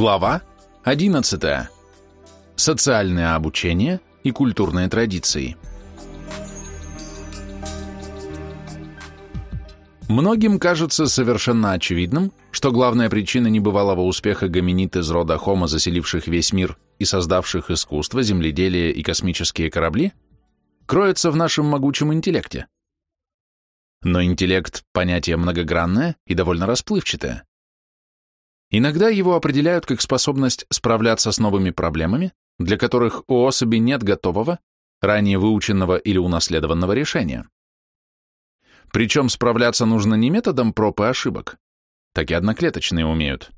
Глава 11. Социальное обучение и культурные традиции. Многим кажется совершенно очевидным, что главная причина небывалого успеха гоминид из рода Homo, заселивших весь мир и создавших искусство, земледелие и космические корабли, кроется в нашем могучем интеллекте. Но интеллект – понятие многогранное и довольно расплывчатое. Иногда его определяют как способность справляться с новыми проблемами, для которых у особи нет готового, ранее выученного или унаследованного решения. Причем справляться нужно не методом проб и ошибок, так и одноклеточные умеют,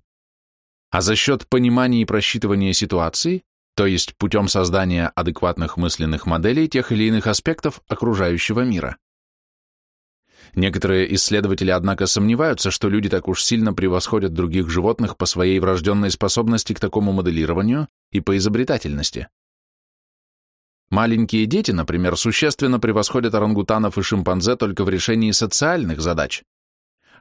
а за счет понимания и просчитывания ситуации, то есть путем создания адекватных мысленных моделей тех или иных аспектов окружающего мира. Некоторые исследователи, однако, сомневаются, что люди так уж сильно превосходят других животных по своей врожденной способности к такому моделированию и по изобретательности. Маленькие дети, например, существенно превосходят орангутанов и шимпанзе только в решении социальных задач,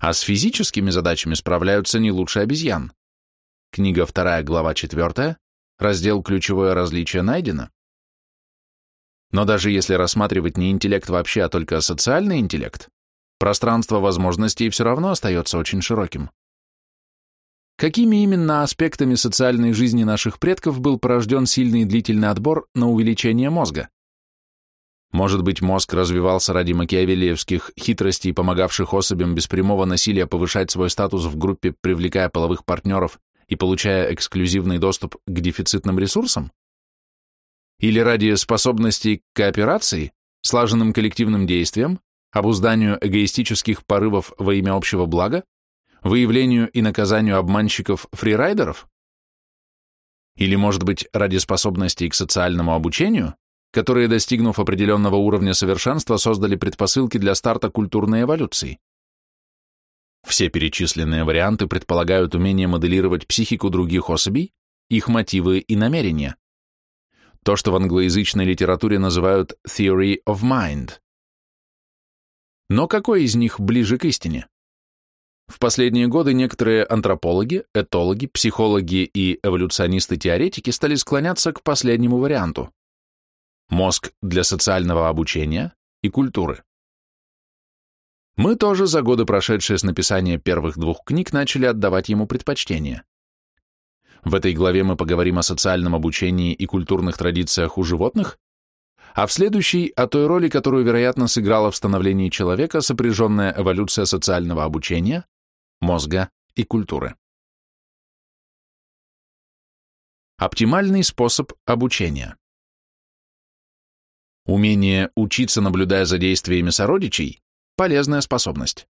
а с физическими задачами справляются не лучше обезьян. Книга 2, глава 4, раздел «Ключевое различие» найдено. Но даже если рассматривать не интеллект вообще, а только социальный интеллект, пространство возможностей все равно остается очень широким. Какими именно аспектами социальной жизни наших предков был порожден сильный длительный отбор на увеличение мозга? Может быть, мозг развивался ради макиавеллиевских хитростей, помогавших особям без прямого насилия повышать свой статус в группе, привлекая половых партнеров и получая эксклюзивный доступ к дефицитным ресурсам? Или ради способностей к кооперации, слаженным коллективным действиям, обузданию эгоистических порывов во имя общего блага, выявлению и наказанию обманщиков-фрирайдеров? Или, может быть, ради способностей к социальному обучению, которые, достигнув определенного уровня совершенства, создали предпосылки для старта культурной эволюции? Все перечисленные варианты предполагают умение моделировать психику других особей, их мотивы и намерения. То, что в англоязычной литературе называют theory of mind. Но какой из них ближе к истине? В последние годы некоторые антропологи, этологи, психологи и эволюционисты-теоретики стали склоняться к последнему варианту. Мозг для социального обучения и культуры. Мы тоже за годы, прошедшие с написания первых двух книг, начали отдавать ему предпочтение. В этой главе мы поговорим о социальном обучении и культурных традициях у животных, а в следующей о той роли, которую, вероятно, сыграла в становлении человека сопряженная эволюция социального обучения, мозга и культуры. Оптимальный способ обучения. Умение учиться, наблюдая за действиями сородичей, полезная способность.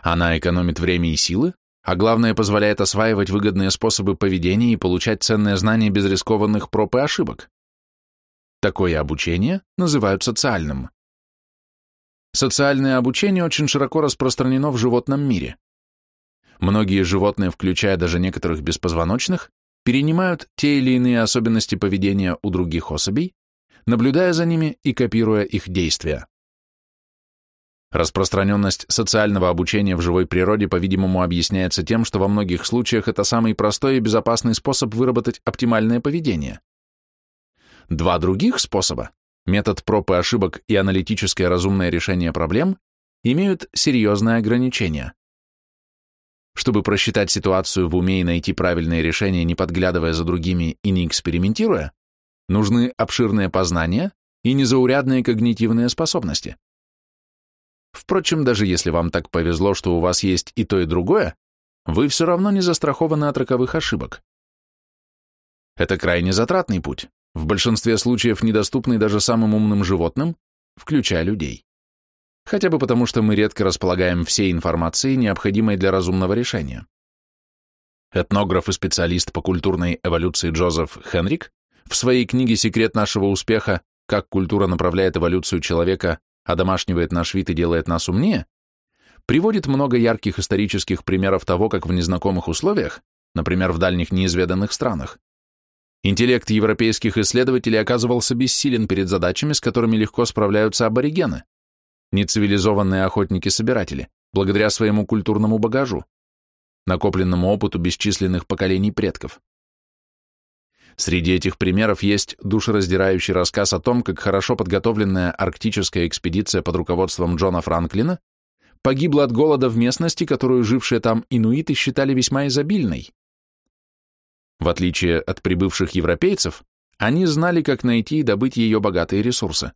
Она экономит время и силы, а главное позволяет осваивать выгодные способы поведения и получать ценные знания без рискованных проб и ошибок. Такое обучение называют социальным. Социальное обучение очень широко распространено в животном мире. Многие животные, включая даже некоторых беспозвоночных, перенимают те или иные особенности поведения у других особей, наблюдая за ними и копируя их действия. Распространенность социального обучения в живой природе, по-видимому, объясняется тем, что во многих случаях это самый простой и безопасный способ выработать оптимальное поведение. Два других способа – метод проб и ошибок и аналитическое разумное решение проблем – имеют серьезные ограничения. Чтобы просчитать ситуацию в уме и найти правильное решение, не подглядывая за другими и не экспериментируя, нужны обширные познания и незаурядные когнитивные способности. Впрочем, даже если вам так повезло, что у вас есть и то, и другое, вы все равно не застрахованы от роковых ошибок. Это крайне затратный путь, в большинстве случаев недоступный даже самым умным животным, включая людей. Хотя бы потому, что мы редко располагаем всей информацией, необходимой для разумного решения. Этнограф и специалист по культурной эволюции Джозеф Хенрик в своей книге «Секрет нашего успеха. Как культура направляет эволюцию человека, одомашнивает наш вид и делает нас умнее» приводит много ярких исторических примеров того, как в незнакомых условиях, например, в дальних неизведанных странах, Интеллект европейских исследователей оказывался бессилен перед задачами, с которыми легко справляются аборигены, нецивилизованные охотники-собиратели, благодаря своему культурному багажу. накопленному опыту бесчисленных поколений предков. Среди этих примеров есть душераздирающий рассказ о том, как хорошо подготовленная арктическая экспедиция под руководством Джона Франклина погибла от голода в местности, которую жившие там инуиты считали весьма изобильной. В отличие от прибывших европейцев, они знали, как найти и добыть ее богатые ресурсы.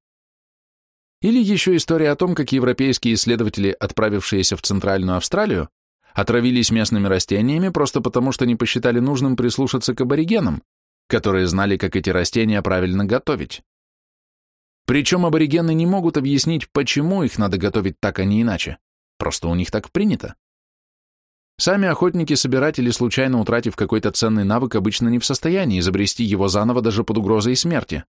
Или еще история о том, как европейские исследователи, отправившиеся в Центральную Австралию, отравились местными растениями просто потому, что не посчитали нужным прислушаться к аборигенам, которые знали, как эти растения правильно готовить. Причем аборигены не могут объяснить, почему их надо готовить так, а не иначе. Просто у них так принято. Сами охотники-собиратели, случайно утратив какой-то ценный навык, обычно не в состоянии изобрести его заново даже под угрозой смерти.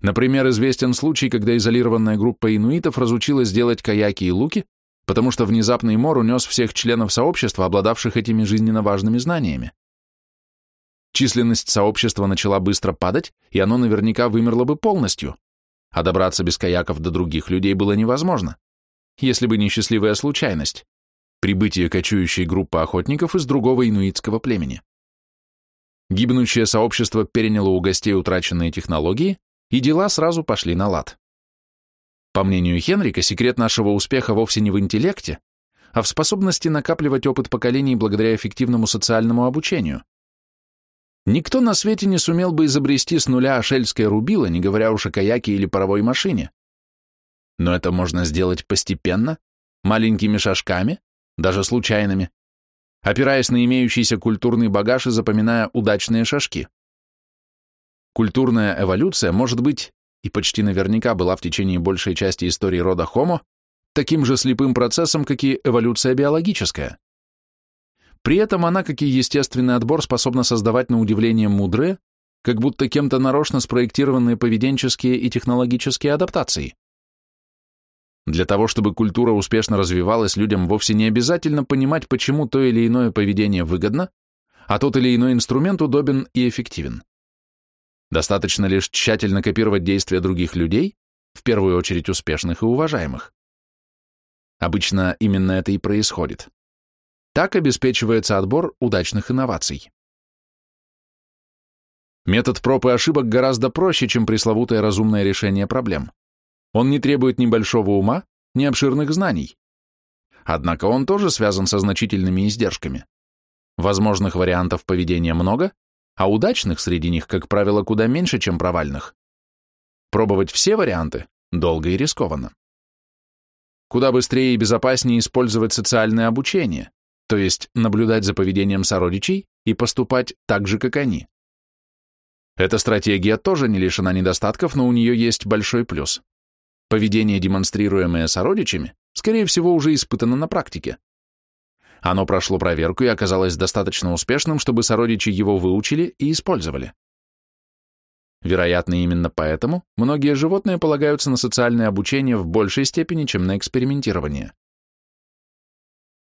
Например, известен случай, когда изолированная группа инуитов разучилась делать каяки и луки, потому что внезапный мор унес всех членов сообщества, обладавших этими жизненно важными знаниями. Численность сообщества начала быстро падать, и оно наверняка вымерло бы полностью, а добраться без каяков до других людей было невозможно, если бы не счастливая случайность – прибытие кочующей группы охотников из другого инуитского племени. Гибнущее сообщество переняло у гостей утраченные технологии, и дела сразу пошли на лад. По мнению Хенрика, секрет нашего успеха вовсе не в интеллекте, а в способности накапливать опыт поколений благодаря эффективному социальному обучению. Никто на свете не сумел бы изобрести с нуля ашельское рубило, не говоря уж о каяке или паровой машине. Но это можно сделать постепенно, маленькими шажками, даже случайными, опираясь на имеющийся культурный багаж и запоминая удачные шажки. Культурная эволюция может быть и почти наверняка была в течение большей части истории рода Homo таким же слепым процессом, как и эволюция биологическая. При этом она, как и естественный отбор, способна создавать на удивление мудрые, как будто кем-то нарочно спроектированные поведенческие и технологические адаптации. Для того, чтобы культура успешно развивалась, людям вовсе не обязательно понимать, почему то или иное поведение выгодно, а тот или иной инструмент удобен и эффективен. Достаточно лишь тщательно копировать действия других людей, в первую очередь успешных и уважаемых. Обычно именно это и происходит. Так обеспечивается отбор удачных инноваций. Метод проб и ошибок гораздо проще, чем пресловутое разумное решение проблем. Он не требует ни большого ума, ни обширных знаний. Однако он тоже связан со значительными издержками. Возможных вариантов поведения много, а удачных среди них, как правило, куда меньше, чем провальных. Пробовать все варианты долго и рискованно. Куда быстрее и безопаснее использовать социальное обучение, то есть наблюдать за поведением сородичей и поступать так же, как они. Эта стратегия тоже не лишена недостатков, но у нее есть большой плюс. Поведение, демонстрируемое сородичами, скорее всего, уже испытано на практике. Оно прошло проверку и оказалось достаточно успешным, чтобы сородичи его выучили и использовали. Вероятно, именно поэтому многие животные полагаются на социальное обучение в большей степени, чем на экспериментирование.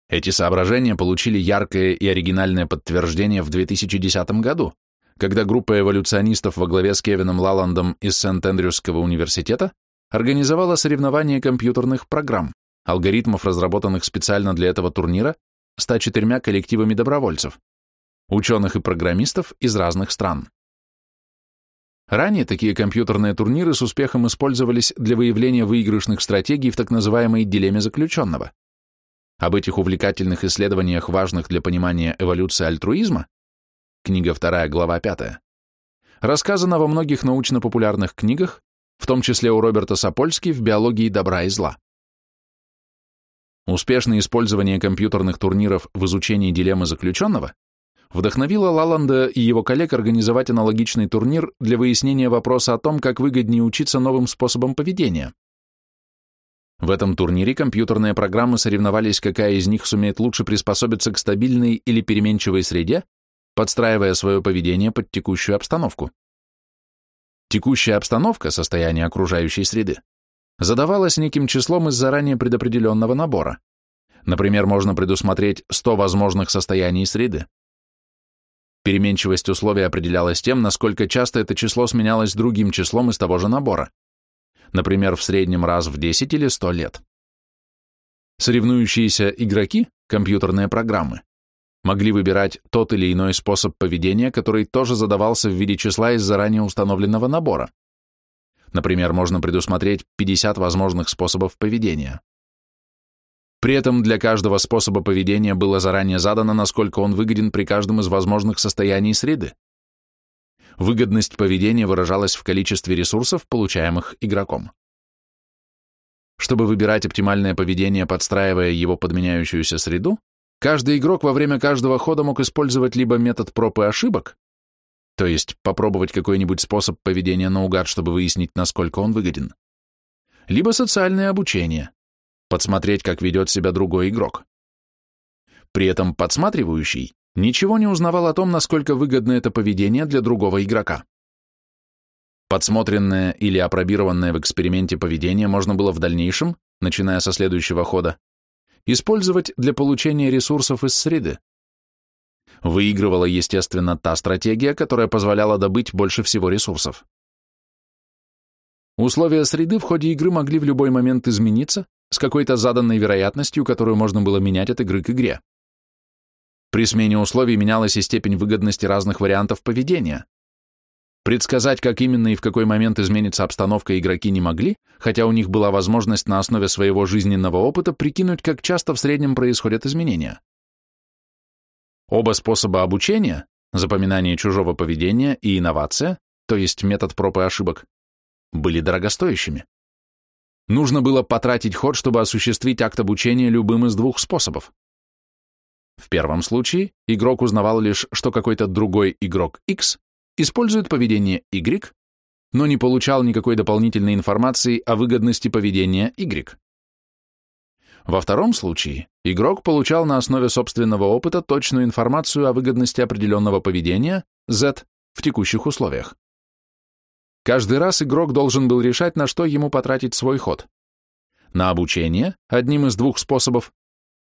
Эти соображения получили яркое и оригинальное подтверждение в 2010 году, когда группа эволюционистов во главе с Кевином Лаландом из Сент-Эндрюсского университета организовала соревнование компьютерных программ, алгоритмов, разработанных специально для этого турнира, 104 коллективами добровольцев, ученых и программистов из разных стран. Ранее такие компьютерные турниры с успехом использовались для выявления выигрышных стратегий в так называемой дилемме заключенного. Об этих увлекательных исследованиях, важных для понимания эволюции альтруизма, книга 2, глава 5, рассказано во многих научно-популярных книгах, в том числе у Роберта Сапольски в «Биологии добра и зла». Успешное использование компьютерных турниров в изучении дилеммы заключенного вдохновило Лаланда и его коллег организовать аналогичный турнир для выяснения вопроса о том, как выгоднее учиться новым способам поведения. В этом турнире компьютерные программы соревновались, какая из них сумеет лучше приспособиться к стабильной или переменчивой среде, подстраивая свое поведение под текущую обстановку. Текущая обстановка, состояние окружающей среды, задавалась неким числом из заранее предопределенного набора. Например, можно предусмотреть 100 возможных состояний среды. Переменчивость условий определялась тем, насколько часто это число сменялось другим числом из того же набора. Например, в среднем раз в 10 или 100 лет. Соревнующиеся игроки, компьютерные программы, могли выбирать тот или иной способ поведения, который тоже задавался в виде числа из заранее установленного набора. Например, можно предусмотреть 50 возможных способов поведения. При этом для каждого способа поведения было заранее задано, насколько он выгоден при каждом из возможных состояний среды. Выгодность поведения выражалась в количестве ресурсов, получаемых игроком. Чтобы выбирать оптимальное поведение, подстраивая его под меняющуюся среду, каждый игрок во время каждого хода мог использовать либо метод проб и ошибок, то есть попробовать какой-нибудь способ поведения наугад, чтобы выяснить, насколько он выгоден, либо социальное обучение, подсмотреть, как ведет себя другой игрок. При этом подсматривающий ничего не узнавал о том, насколько выгодно это поведение для другого игрока. Подсмотренное или опробированное в эксперименте поведение можно было в дальнейшем, начиная со следующего хода, использовать для получения ресурсов из среды. Выигрывала, естественно, та стратегия, которая позволяла добыть больше всего ресурсов. Условия среды в ходе игры могли в любой момент измениться с какой-то заданной вероятностью, которую можно было менять от игры к игре. При смене условий менялась и степень выгодности разных вариантов поведения. Предсказать, как именно и в какой момент изменится обстановка, игроки не могли, хотя у них была возможность на основе своего жизненного опыта прикинуть, как часто в среднем происходят изменения. Оба способа обучения, запоминание чужого поведения и инновация, то есть метод проб и ошибок, были дорогостоящими. Нужно было потратить ход, чтобы осуществить акт обучения любым из двух способов. В первом случае игрок узнавал лишь, что какой-то другой игрок X использует поведение Y, но не получал никакой дополнительной информации о выгодности поведения Y. Во втором случае игрок получал на основе собственного опыта точную информацию о выгодности определенного поведения Z в текущих условиях. Каждый раз игрок должен был решать, на что ему потратить свой ход. На обучение, одним из двух способов,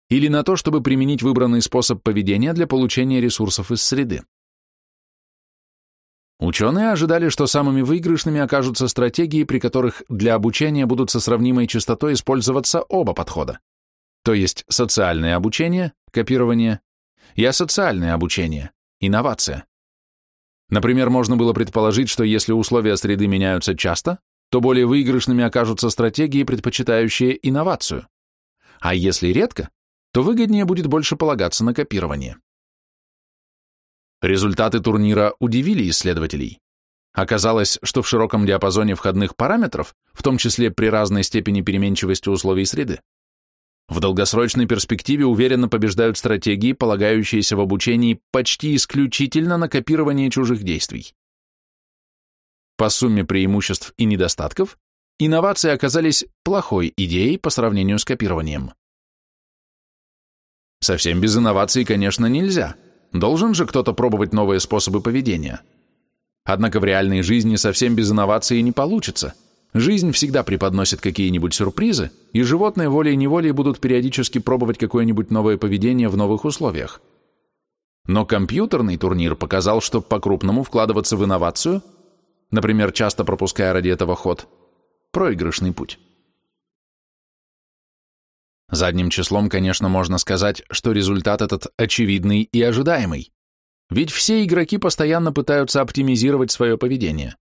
или на то, чтобы применить выбранный способ поведения для получения ресурсов из среды. Ученые ожидали, что самыми выигрышными окажутся стратегии, при которых для обучения будут со сравнимой частотой использоваться оба подхода, то есть социальное обучение, копирование, и асоциальное обучение, инновация. Например, можно было предположить, что если условия среды меняются часто, то более выигрышными окажутся стратегии, предпочитающие инновацию. А если редко, то выгоднее будет больше полагаться на копирование. Результаты турнира удивили исследователей. Оказалось, что в широком диапазоне входных параметров, в том числе при разной степени переменчивости условий среды, в долгосрочной перспективе уверенно побеждают стратегии, полагающиеся в обучении почти исключительно на копирование чужих действий. По сумме преимуществ и недостатков, инновации оказались плохой идеей по сравнению с копированием. Совсем без инноваций, конечно, нельзя – Должен же кто-то пробовать новые способы поведения. Однако в реальной жизни совсем без инноваций не получится. Жизнь всегда преподносит какие-нибудь сюрпризы, и животные волей-неволей будут периодически пробовать какое-нибудь новое поведение в новых условиях. Но компьютерный турнир показал, что по-крупному вкладываться в инновацию, например, часто пропуская ради этого ход, проигрышный путь. Задним числом, конечно, можно сказать, что результат этот очевидный и ожидаемый. Ведь все игроки постоянно пытаются оптимизировать свое поведение.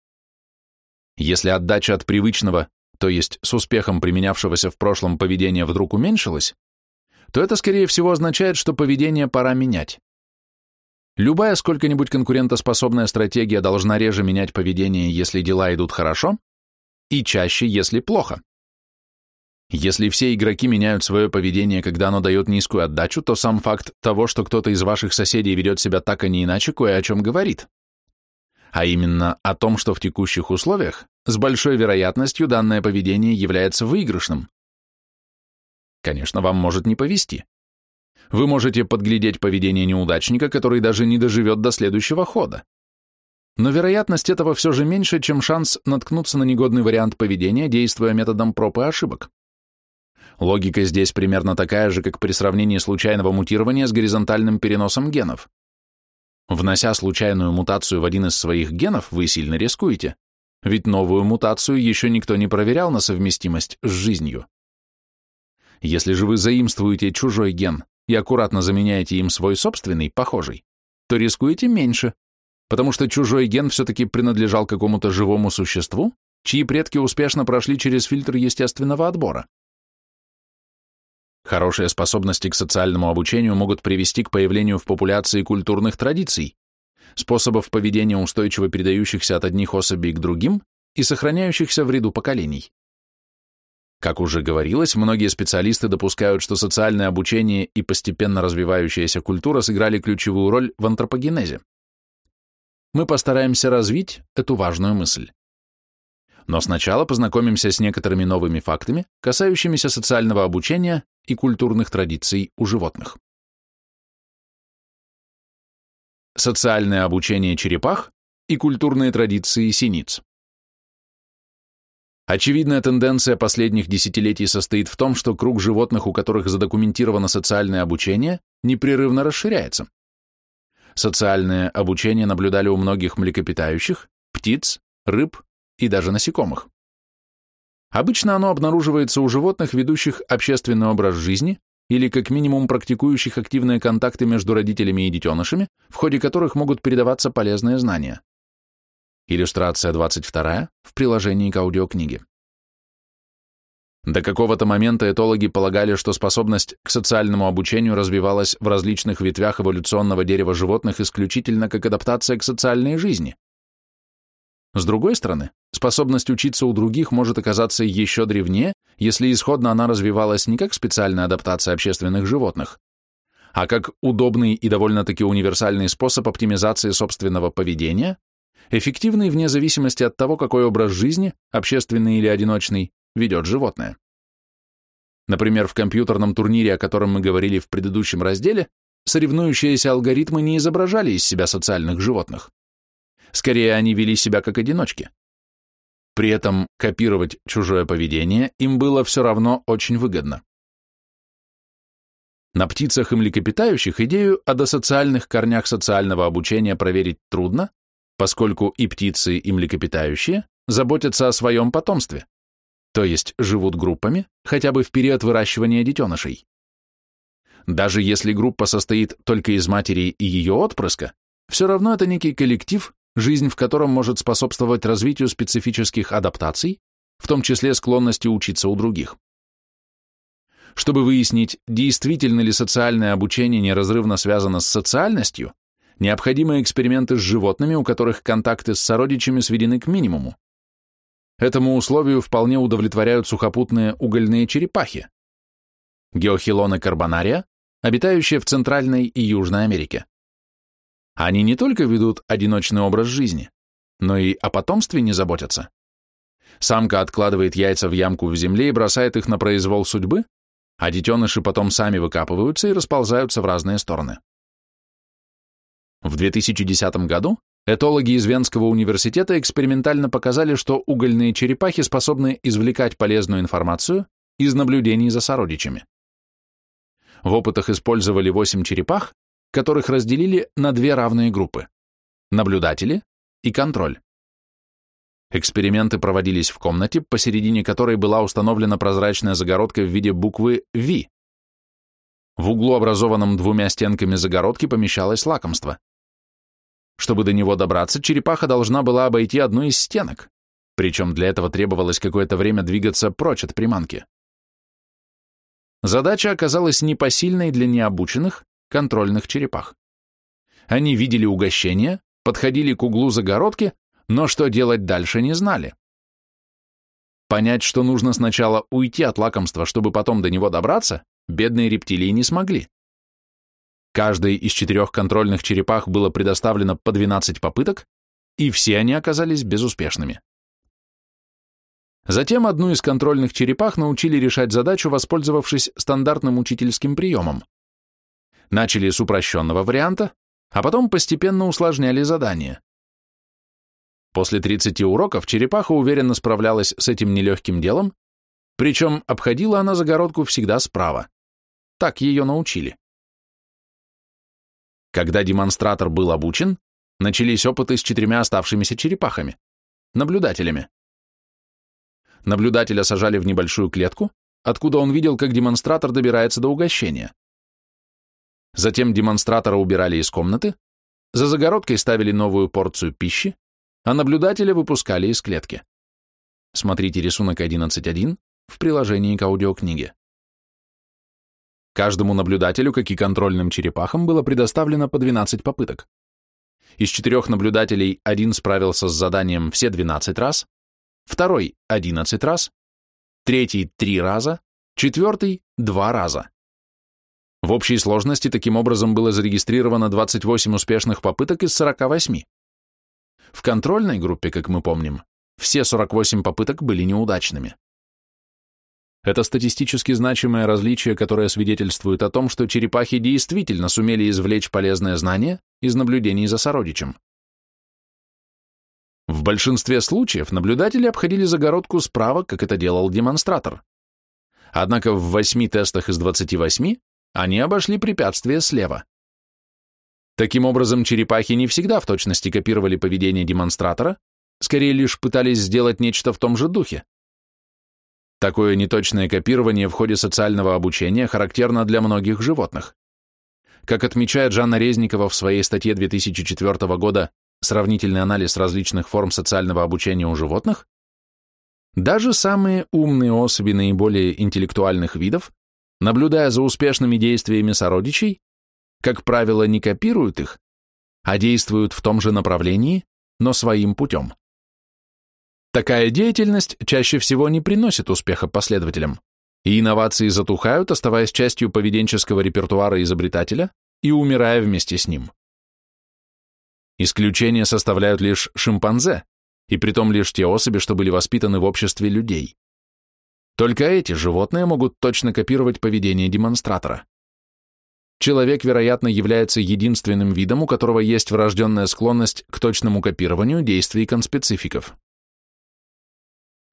Если отдача от привычного, то есть с успехом применявшегося в прошлом поведения вдруг уменьшилась, то это, скорее всего, означает, что поведение пора менять. Любая сколько-нибудь конкурентоспособная стратегия должна реже менять поведение, если дела идут хорошо, и чаще, если плохо. Если все игроки меняют свое поведение, когда оно дает низкую отдачу, то сам факт того, что кто-то из ваших соседей ведет себя так, а не иначе, кое о чем говорит. А именно о том, что в текущих условиях с большой вероятностью данное поведение является выигрышным. Конечно, вам может не повезти. Вы можете подглядеть поведение неудачника, который даже не доживет до следующего хода. Но вероятность этого все же меньше, чем шанс наткнуться на негодный вариант поведения, действуя методом проб и ошибок. Логика здесь примерно такая же, как при сравнении случайного мутирования с горизонтальным переносом генов. Внося случайную мутацию в один из своих генов, вы сильно рискуете, ведь новую мутацию еще никто не проверял на совместимость с жизнью. Если же вы заимствуете чужой ген, и аккуратно заменяете им свой собственный, похожий, то рискуете меньше, потому что чужой ген все-таки принадлежал какому-то живому существу, чьи предки успешно прошли через фильтр естественного отбора. Хорошие способности к социальному обучению могут привести к появлению в популяции культурных традиций, способов поведения, устойчиво передающихся от одних особей к другим и сохраняющихся в ряду поколений. Как уже говорилось, многие специалисты допускают, что социальное обучение и постепенно развивающаяся культура сыграли ключевую роль в антропогенезе. Мы постараемся развить эту важную мысль. Но сначала познакомимся с некоторыми новыми фактами, касающимися социального обучения и культурных традиций у животных. Социальное обучение черепах и культурные традиции синиц. Очевидная тенденция последних десятилетий состоит в том, что круг животных, у которых задокументировано социальное обучение, непрерывно расширяется. Социальное обучение наблюдали у многих млекопитающих, птиц, рыб и даже насекомых. Обычно оно обнаруживается у животных, ведущих общественный образ жизни или как минимум практикующих активные контакты между родителями и детенышами, в ходе которых могут передаваться полезные знания. Иллюстрация 22 в приложении к аудиокниге. До какого-то момента этологи полагали, что способность к социальному обучению развивалась в различных ветвях эволюционного дерева животных исключительно как адаптация к социальной жизни. С другой стороны, способность учиться у других может оказаться еще древнее, если исходно она развивалась не как специальная адаптация общественных животных, а как удобный и довольно-таки универсальный способ оптимизации собственного поведения, эффективный вне зависимости от того, какой образ жизни, общественный или одиночный, ведет животное. Например, в компьютерном турнире, о котором мы говорили в предыдущем разделе, соревнующиеся алгоритмы не изображали из себя социальных животных. Скорее, они вели себя как одиночки. При этом копировать чужое поведение им было все равно очень выгодно. На птицах и млекопитающих идею о досоциальных корнях социального обучения проверить трудно, поскольку и птицы, и млекопитающие заботятся о своем потомстве, то есть живут группами, хотя бы в период выращивания детенышей. Даже если группа состоит только из матери и ее отпрыска, все равно это некий коллектив, жизнь в котором может способствовать развитию специфических адаптаций, в том числе склонности учиться у других. Чтобы выяснить, действительно ли социальное обучение неразрывно связано с социальностью, необходимы эксперименты с животными, у которых контакты с сородичами сведены к минимуму. Этому условию вполне удовлетворяют сухопутные угольные черепахи, геохилоны карбонария, обитающие в Центральной и Южной Америке. Они не только ведут одиночный образ жизни, но и о потомстве не заботятся. Самка откладывает яйца в ямку в земле и бросает их на произвол судьбы, а детеныши потом сами выкапываются и расползаются в разные стороны. В 2010 году этологи из Венского университета экспериментально показали, что угольные черепахи способны извлекать полезную информацию из наблюдений за сородичами. В опытах использовали 8 черепах, которых разделили на две равные группы – наблюдатели и контроль. Эксперименты проводились в комнате, посередине которой была установлена прозрачная загородка в виде буквы V. В углу, образованном двумя стенками загородки, помещалось лакомство. Чтобы до него добраться, черепаха должна была обойти одну из стенок, причем для этого требовалось какое-то время двигаться прочь от приманки. Задача оказалась непосильной для необученных, контрольных черепах. Они видели угощение, подходили к углу загородки, но что делать дальше не знали. Понять, что нужно сначала уйти от лакомства, чтобы потом до него добраться, бедные рептилии не смогли. Каждой из четырех контрольных черепах было предоставлено по 12 попыток, и все они оказались безуспешными. Затем одну из контрольных черепах научили решать задачу, воспользовавшись стандартным учительским приемом. Начали с упрощенного варианта, а потом постепенно усложняли задание. После 30 уроков черепаха уверенно справлялась с этим нелегким делом, причем обходила она загородку всегда справа. Так ее научили. Когда демонстратор был обучен, начались опыты с четырьмя оставшимися черепахами, наблюдателями. Наблюдателя сажали в небольшую клетку, откуда он видел, как демонстратор добирается до угощения. Затем демонстратора убирали из комнаты, за загородкой ставили новую порцию пищи, а наблюдателя выпускали из клетки. Смотрите рисунок 11.1 в приложении к аудиокниге. Каждому наблюдателю, как и контрольным черепахам, было предоставлено по 12 попыток. Из четырех наблюдателей один справился с заданием все 12 раз, второй – 11 раз, третий – 3 раза, четвертый – 2 раза. В общей сложности таким образом было зарегистрировано 28 успешных попыток из 48. В контрольной группе, как мы помним, все 48 попыток были неудачными. Это статистически значимое различие, которое свидетельствует о том, что черепахи действительно сумели извлечь полезное знание из наблюдений за сородичем. В большинстве случаев наблюдатели обходили загородку справа, как это делал демонстратор. Однако в 8 тестах из 28 они обошли препятствие слева. Таким образом, черепахи не всегда в точности копировали поведение демонстратора, скорее лишь пытались сделать нечто в том же духе. Такое неточное копирование в ходе социального обучения характерно для многих животных. Как отмечает Жанна Резникова в своей статье 2004 года «Сравнительный анализ различных форм социального обучения у животных», даже самые умные особи наиболее интеллектуальных видов, наблюдая за успешными действиями сородичей, как правило, не копируют их, а действуют в том же направлении, но своим путем. Такая деятельность чаще всего не приносит успеха последователям, и инновации затухают, оставаясь частью поведенческого репертуара изобретателя и умирая вместе с ним. Исключения составляют лишь шимпанзе, и притом лишь те особи, что были воспитаны в обществе людей. Только эти животные могут точно копировать поведение демонстратора. Человек, вероятно, является единственным видом, у которого есть врожденная склонность к точному копированию действий конспецификов.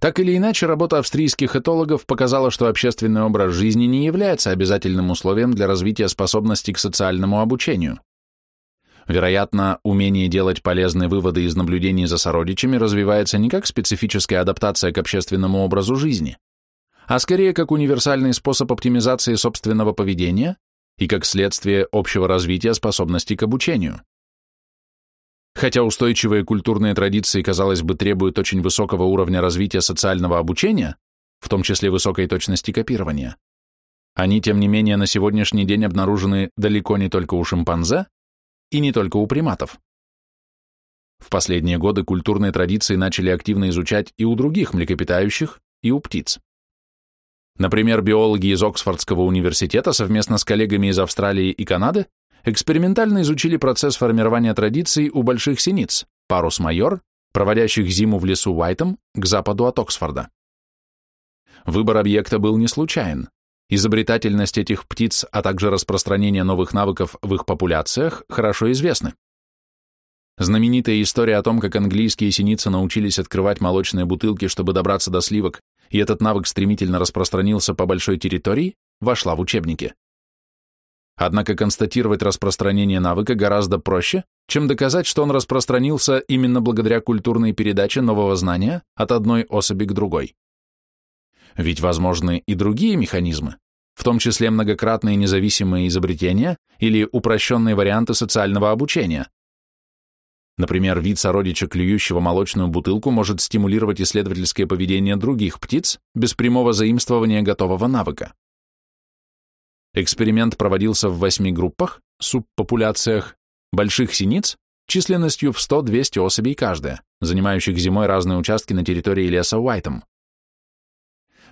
Так или иначе, работа австрийских этологов показала, что общественный образ жизни не является обязательным условием для развития способности к социальному обучению. Вероятно, умение делать полезные выводы из наблюдений за сородичами развивается не как специфическая адаптация к общественному образу жизни, а скорее как универсальный способ оптимизации собственного поведения и как следствие общего развития способности к обучению. Хотя устойчивые культурные традиции, казалось бы, требуют очень высокого уровня развития социального обучения, в том числе высокой точности копирования, они, тем не менее, на сегодняшний день обнаружены далеко не только у шимпанзе и не только у приматов. В последние годы культурные традиции начали активно изучать и у других млекопитающих, и у птиц. Например, биологи из Оксфордского университета совместно с коллегами из Австралии и Канады экспериментально изучили процесс формирования традиций у больших синиц, парус майор, проводящих зиму в лесу Уайтом к западу от Оксфорда. Выбор объекта был не случайен. Изобретательность этих птиц, а также распространение новых навыков в их популяциях хорошо известны. Знаменитая история о том, как английские синицы научились открывать молочные бутылки, чтобы добраться до сливок, и этот навык стремительно распространился по большой территории, вошла в учебники. Однако констатировать распространение навыка гораздо проще, чем доказать, что он распространился именно благодаря культурной передаче нового знания от одной особи к другой. Ведь возможны и другие механизмы, в том числе многократные независимые изобретения или упрощенные варианты социального обучения. Например, вид сородича, клюющего молочную бутылку, может стимулировать исследовательское поведение других птиц без прямого заимствования готового навыка. Эксперимент проводился в восьми группах, субпопуляциях, больших синиц, численностью в 100-200 особей каждая, занимающих зимой разные участки на территории леса Уайтом.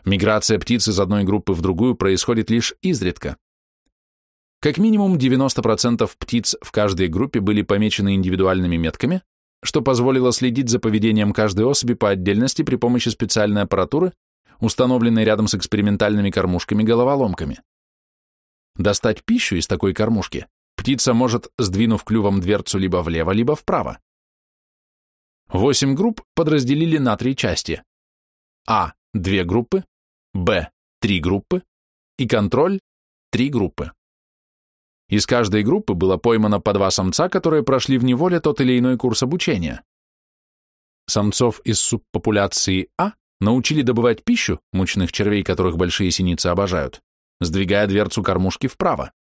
Миграция птиц из одной группы в другую происходит лишь изредка. Как минимум 90% птиц в каждой группе были помечены индивидуальными метками, что позволило следить за поведением каждой особи по отдельности при помощи специальной аппаратуры, установленной рядом с экспериментальными кормушками-головоломками. Достать пищу из такой кормушки птица может, сдвинув клювом дверцу либо влево, либо вправо. Восемь групп подразделили на три части. А – две группы, Б – три группы и контроль – три группы. Из каждой группы было поймано по два самца, которые прошли в неволе тот или иной курс обучения. Самцов из субпопуляции А научили добывать пищу, мучных червей, которых большие синицы обожают, сдвигая дверцу кормушки вправо.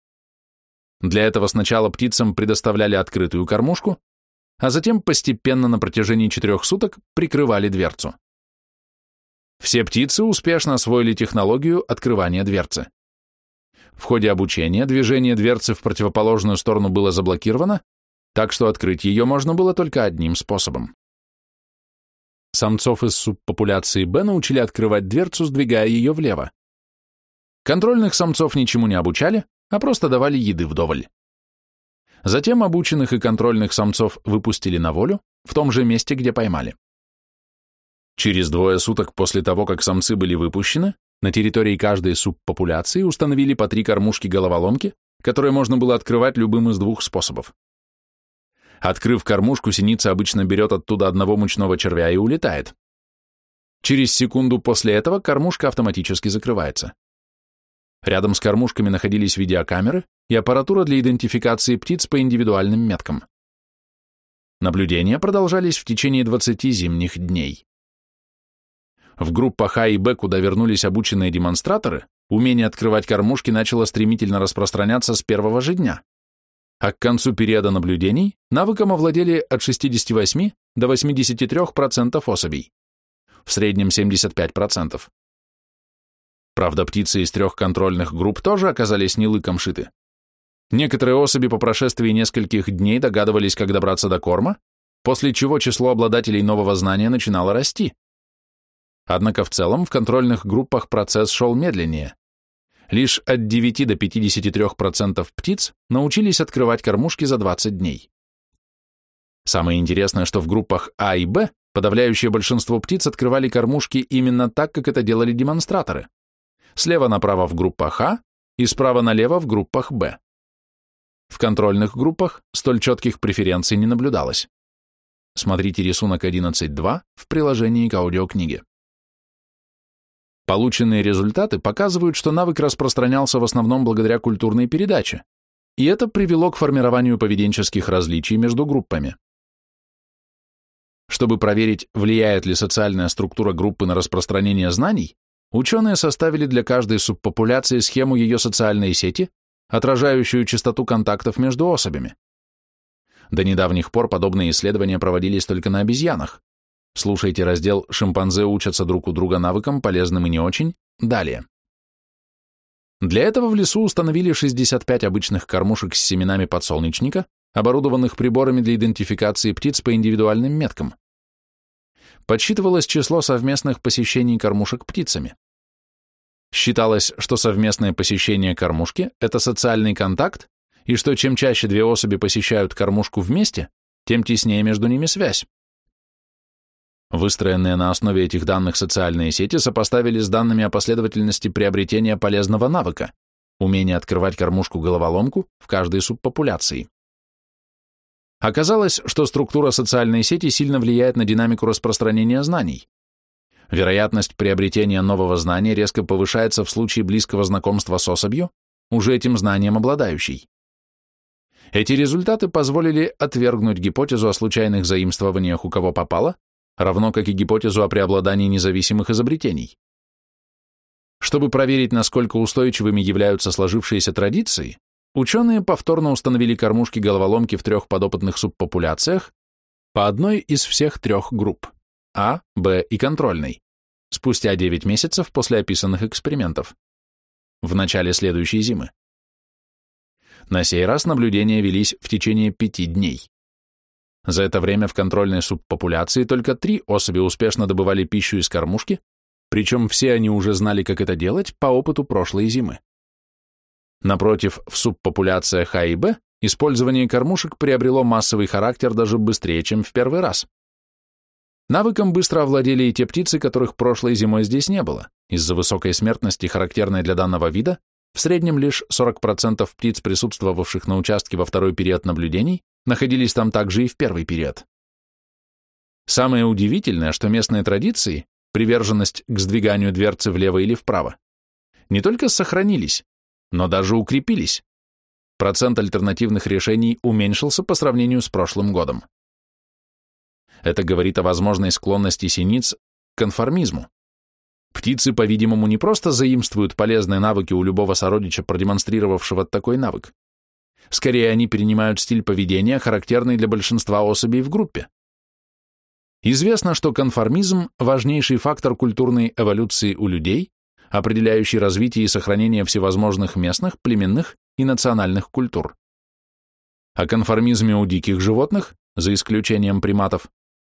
Для этого сначала птицам предоставляли открытую кормушку, а затем постепенно на протяжении четырех суток прикрывали дверцу. Все птицы успешно освоили технологию открывания дверцы. В ходе обучения движение дверцы в противоположную сторону было заблокировано, так что открыть ее можно было только одним способом. Самцов из субпопуляции Б научили открывать дверцу, сдвигая ее влево. Контрольных самцов ничему не обучали, а просто давали еды вдоволь. Затем обученных и контрольных самцов выпустили на волю в том же месте, где поймали. Через двое суток после того, как самцы были выпущены, на территории каждой субпопуляции установили по три кормушки-головоломки, которые можно было открывать любым из двух способов. Открыв кормушку, синица обычно берет оттуда одного мучного червя и улетает. Через секунду после этого кормушка автоматически закрывается. Рядом с кормушками находились видеокамеры и аппаратура для идентификации птиц по индивидуальным меткам. Наблюдения продолжались в течение 20 зимних дней. В группах А и Б, куда вернулись обученные демонстраторы, умение открывать кормушки начало стремительно распространяться с первого же дня. А к концу периода наблюдений навыком овладели от 68 до 83% особей, в среднем 75%. Правда, птицы из трех контрольных групп тоже оказались не лыком шиты. Некоторые особи по прошествии нескольких дней догадывались, как добраться до корма, после чего число обладателей нового знания начинало расти. Однако в целом в контрольных группах процесс шел медленнее. Лишь от 9 до 53% птиц научились открывать кормушки за 20 дней. Самое интересное, что в группах А и Б подавляющее большинство птиц открывали кормушки именно так, как это делали демонстраторы. Слева направо в группах А и справа налево в группах Б. В контрольных группах столь четких преференций не наблюдалось. Смотрите рисунок 11.2 в приложении к аудиокниге. Полученные результаты показывают, что навык распространялся в основном благодаря культурной передаче, и это привело к формированию поведенческих различий между группами. Чтобы проверить, влияет ли социальная структура группы на распространение знаний, ученые составили для каждой субпопуляции схему ее социальной сети, отражающую частоту контактов между особями. До недавних пор подобные исследования проводились только на обезьянах. Слушайте раздел «Шимпанзе учатся друг у друга навыкам, полезным и не очень» далее. Для этого в лесу установили 65 обычных кормушек с семенами подсолнечника, оборудованных приборами для идентификации птиц по индивидуальным меткам. Подсчитывалось число совместных посещений кормушек птицами. Считалось, что совместное посещение кормушки – это социальный контакт, и что чем чаще две особи посещают кормушку вместе, тем теснее между ними связь. Выстроенные на основе этих данных социальные сети сопоставили с данными о последовательности приобретения полезного навыка – умение открывать кормушку-головоломку в каждой субпопуляции. Оказалось, что структура социальной сети сильно влияет на динамику распространения знаний. Вероятность приобретения нового знания резко повышается в случае близкого знакомства с особью, уже этим знанием обладающей. Эти результаты позволили отвергнуть гипотезу о случайных заимствованиях у кого попало равно как и гипотезу о преобладании независимых изобретений. Чтобы проверить, насколько устойчивыми являются сложившиеся традиции, ученые повторно установили кормушки-головоломки в трех подопытных субпопуляциях по одной из всех трех групп – А, Б и контрольной, спустя 9 месяцев после описанных экспериментов, в начале следующей зимы. На сей раз наблюдения велись в течение пяти дней. За это время в контрольной субпопуляции только три особи успешно добывали пищу из кормушки, причем все они уже знали, как это делать по опыту прошлой зимы. Напротив, в субпопуляциях А и Б использование кормушек приобрело массовый характер даже быстрее, чем в первый раз. Навыком быстро овладели и те птицы, которых прошлой зимой здесь не было, из-за высокой смертности, характерной для данного вида, в среднем лишь 40% птиц, присутствовавших на участке во второй период наблюдений, находились там также и в первый период. Самое удивительное, что местные традиции, приверженность к сдвиганию дверцы влево или вправо, не только сохранились, но даже укрепились. Процент альтернативных решений уменьшился по сравнению с прошлым годом. Это говорит о возможной склонности синиц к конформизму. Птицы, по-видимому, не просто заимствуют полезные навыки у любого сородича, продемонстрировавшего такой навык, Скорее, они перенимают стиль поведения, характерный для большинства особей в группе. Известно, что конформизм – важнейший фактор культурной эволюции у людей, определяющий развитие и сохранение всевозможных местных, племенных и национальных культур. О конформизме у диких животных, за исключением приматов,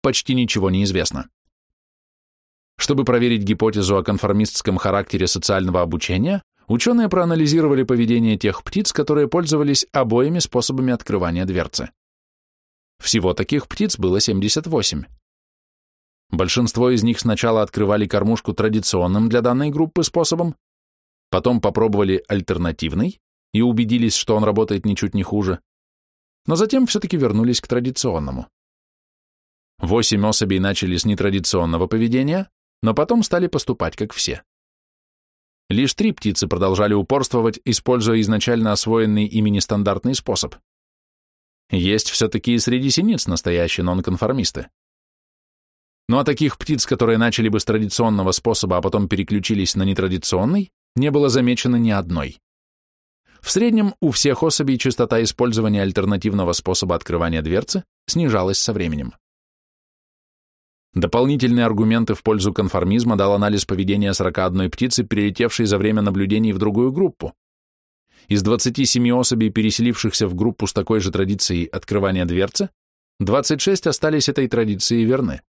почти ничего не известно. Чтобы проверить гипотезу о конформистском характере социального обучения, ученые проанализировали поведение тех птиц, которые пользовались обоими способами открывания дверцы. Всего таких птиц было 78. Большинство из них сначала открывали кормушку традиционным для данной группы способом, потом попробовали альтернативный и убедились, что он работает ничуть не хуже, но затем все-таки вернулись к традиционному. Восемь особей начали с нетрадиционного поведения, но потом стали поступать как все. Лишь три птицы продолжали упорствовать, используя изначально освоенный ими нестандартный способ. Есть все-таки и среди синиц настоящие нонконформисты. Ну а таких птиц, которые начали бы с традиционного способа, а потом переключились на нетрадиционный, не было замечено ни одной. В среднем у всех особей частота использования альтернативного способа открывания дверцы снижалась со временем. Дополнительные аргументы в пользу конформизма дал анализ поведения 41 птицы, перелетевшей за время наблюдений в другую группу. Из 27 особей, переселившихся в группу с такой же традицией открывания дверцы, 26 остались этой традиции верны.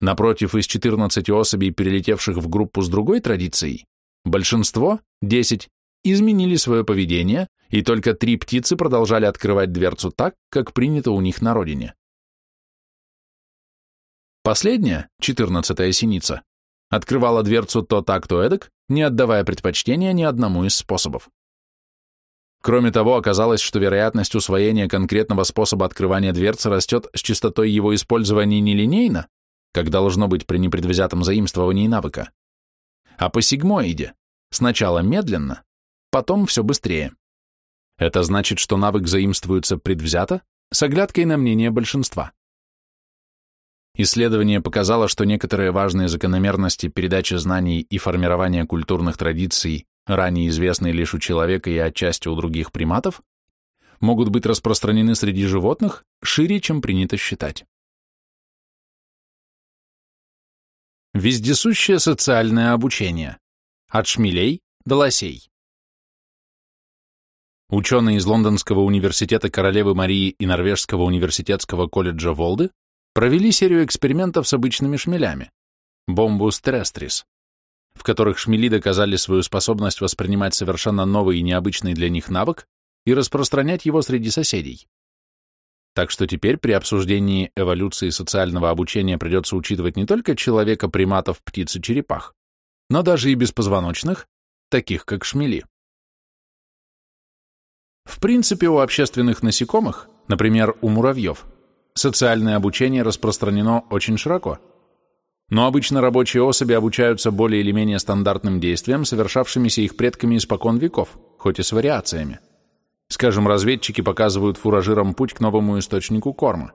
Напротив, из 14 особей, перелетевших в группу с другой традицией, большинство, 10, изменили свое поведение, и только три птицы продолжали открывать дверцу так, как принято у них на родине. Последняя, четырнадцатая синица, открывала дверцу то так, то эдак, не отдавая предпочтения ни одному из способов. Кроме того, оказалось, что вероятность усвоения конкретного способа открывания дверцы растет с частотой его использования нелинейно, как должно быть при непредвзятом заимствовании навыка, а по сигмоиде, сначала медленно, потом все быстрее. Это значит, что навык заимствуется предвзято, с оглядкой на мнение большинства. Исследование показало, что некоторые важные закономерности передачи знаний и формирования культурных традиций, ранее известные лишь у человека и отчасти у других приматов, могут быть распространены среди животных шире, чем принято считать. Вездесущее социальное обучение. От шмелей до лосей. Ученые из Лондонского университета Королевы Марии и Норвежского университетского колледжа Волды провели серию экспериментов с обычными шмелями, бомбус терестрис, в которых шмели доказали свою способность воспринимать совершенно новый и необычный для них навык и распространять его среди соседей. Так что теперь при обсуждении эволюции социального обучения придется учитывать не только человека, приматов, птиц и черепах, но даже и беспозвоночных, таких как шмели. В принципе, у общественных насекомых, например, у муравьев, социальное обучение распространено очень широко. Но обычно рабочие особи обучаются более или менее стандартным действиям, совершавшимися их предками испокон веков, хоть и с вариациями. Скажем, разведчики показывают фуражирам путь к новому источнику корма.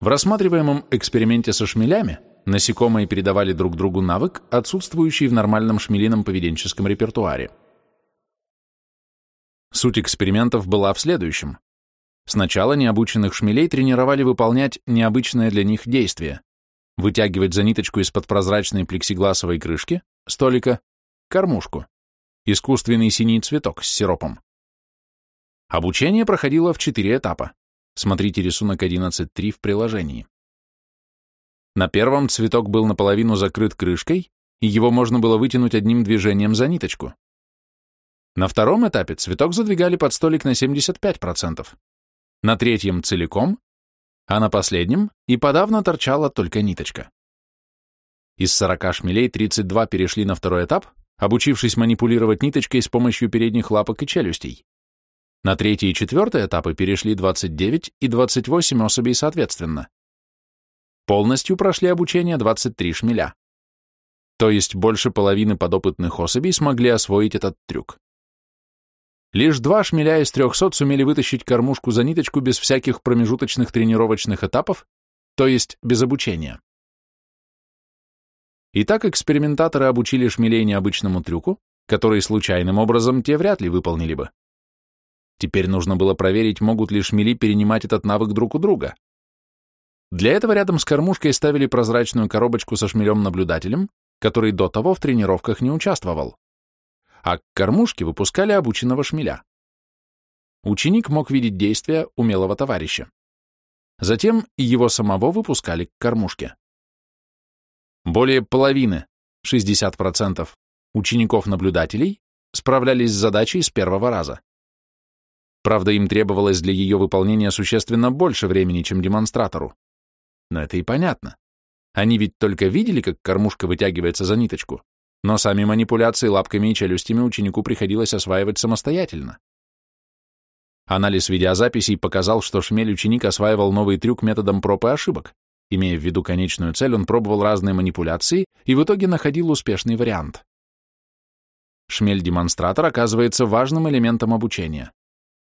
В рассматриваемом эксперименте со шмелями насекомые передавали друг другу навык, отсутствующий в нормальном шмелином поведенческом репертуаре. Суть экспериментов была в следующем. Сначала необученных шмелей тренировали выполнять необычное для них действие – вытягивать за ниточку из-под прозрачной плексигласовой крышки, столика, кормушку, искусственный синий цветок с сиропом. Обучение проходило в четыре этапа. Смотрите рисунок 11.3 в приложении. На первом цветок был наполовину закрыт крышкой, и его можно было вытянуть одним движением за ниточку. На втором этапе цветок задвигали под столик на 75%, на третьем целиком, а на последнем и подавно торчала только ниточка. Из 40 шмелей 32 перешли на второй этап, обучившись манипулировать ниточкой с помощью передних лапок и челюстей. На третий и четвертый этапы перешли 29 и 28 особей соответственно. Полностью прошли обучение 23 шмеля. То есть больше половины подопытных особей смогли освоить этот трюк. Лишь два шмеля из трехсот сумели вытащить кормушку за ниточку без всяких промежуточных тренировочных этапов, то есть без обучения. Итак, экспериментаторы обучили шмелей необычному трюку, который случайным образом те вряд ли выполнили бы. Теперь нужно было проверить, могут ли шмели перенимать этот навык друг у друга. Для этого рядом с кормушкой ставили прозрачную коробочку со шмелем-наблюдателем, который до того в тренировках не участвовал. А к кормушке выпускали обученного шмеля. Ученик мог видеть действия умелого товарища. Затем его самого выпускали к кормушке. Более половины, 60%, учеников-наблюдателей справлялись с задачей с первого раза. Правда, им требовалось для ее выполнения существенно больше времени, чем демонстратору. Но это и понятно. Они ведь только видели, как кормушка вытягивается за ниточку, но сами манипуляции лапками и челюстями ученику приходилось осваивать самостоятельно. Анализ видеозаписей показал, что шмель-ученик осваивал новый трюк методом проб и ошибок. Имея в виду конечную цель, он пробовал разные манипуляции и в итоге находил успешный вариант. Шмель-демонстратор оказывается важным элементом обучения.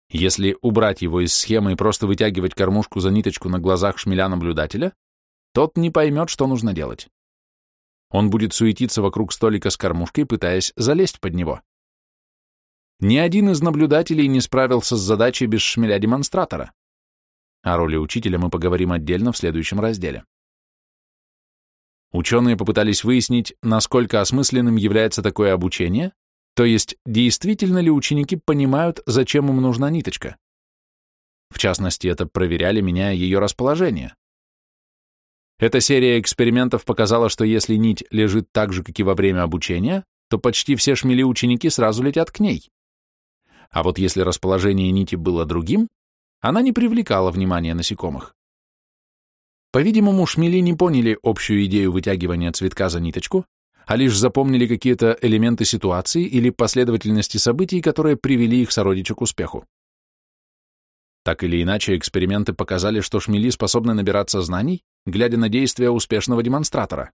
Если убрать его из схемы и просто вытягивать кормушку за ниточку на глазах шмеля-наблюдателя, тот не поймет, что нужно делать. Он будет суетиться вокруг столика с кормушкой, пытаясь залезть под него. Ни один из наблюдателей не справился с задачей без шмеля-демонстратора. О роли учителя мы поговорим отдельно в следующем разделе. Ученые попытались выяснить, насколько осмысленным является такое обучение, то есть действительно ли ученики понимают, зачем им нужна ниточка. В частности, это проверяли, меняя ее расположение. Эта серия экспериментов показала, что если нить лежит так же, как и во время обучения, то почти все шмели-ученики сразу летят к ней. А вот если расположение нити было другим, она не привлекала внимания насекомых. По-видимому, шмели не поняли общую идею вытягивания цветка за ниточку, а лишь запомнили какие-то элементы ситуации или последовательности событий, которые привели их сородича к успеху. Так или иначе, эксперименты показали, что шмели способны набираться знаний, глядя на действия успешного демонстратора.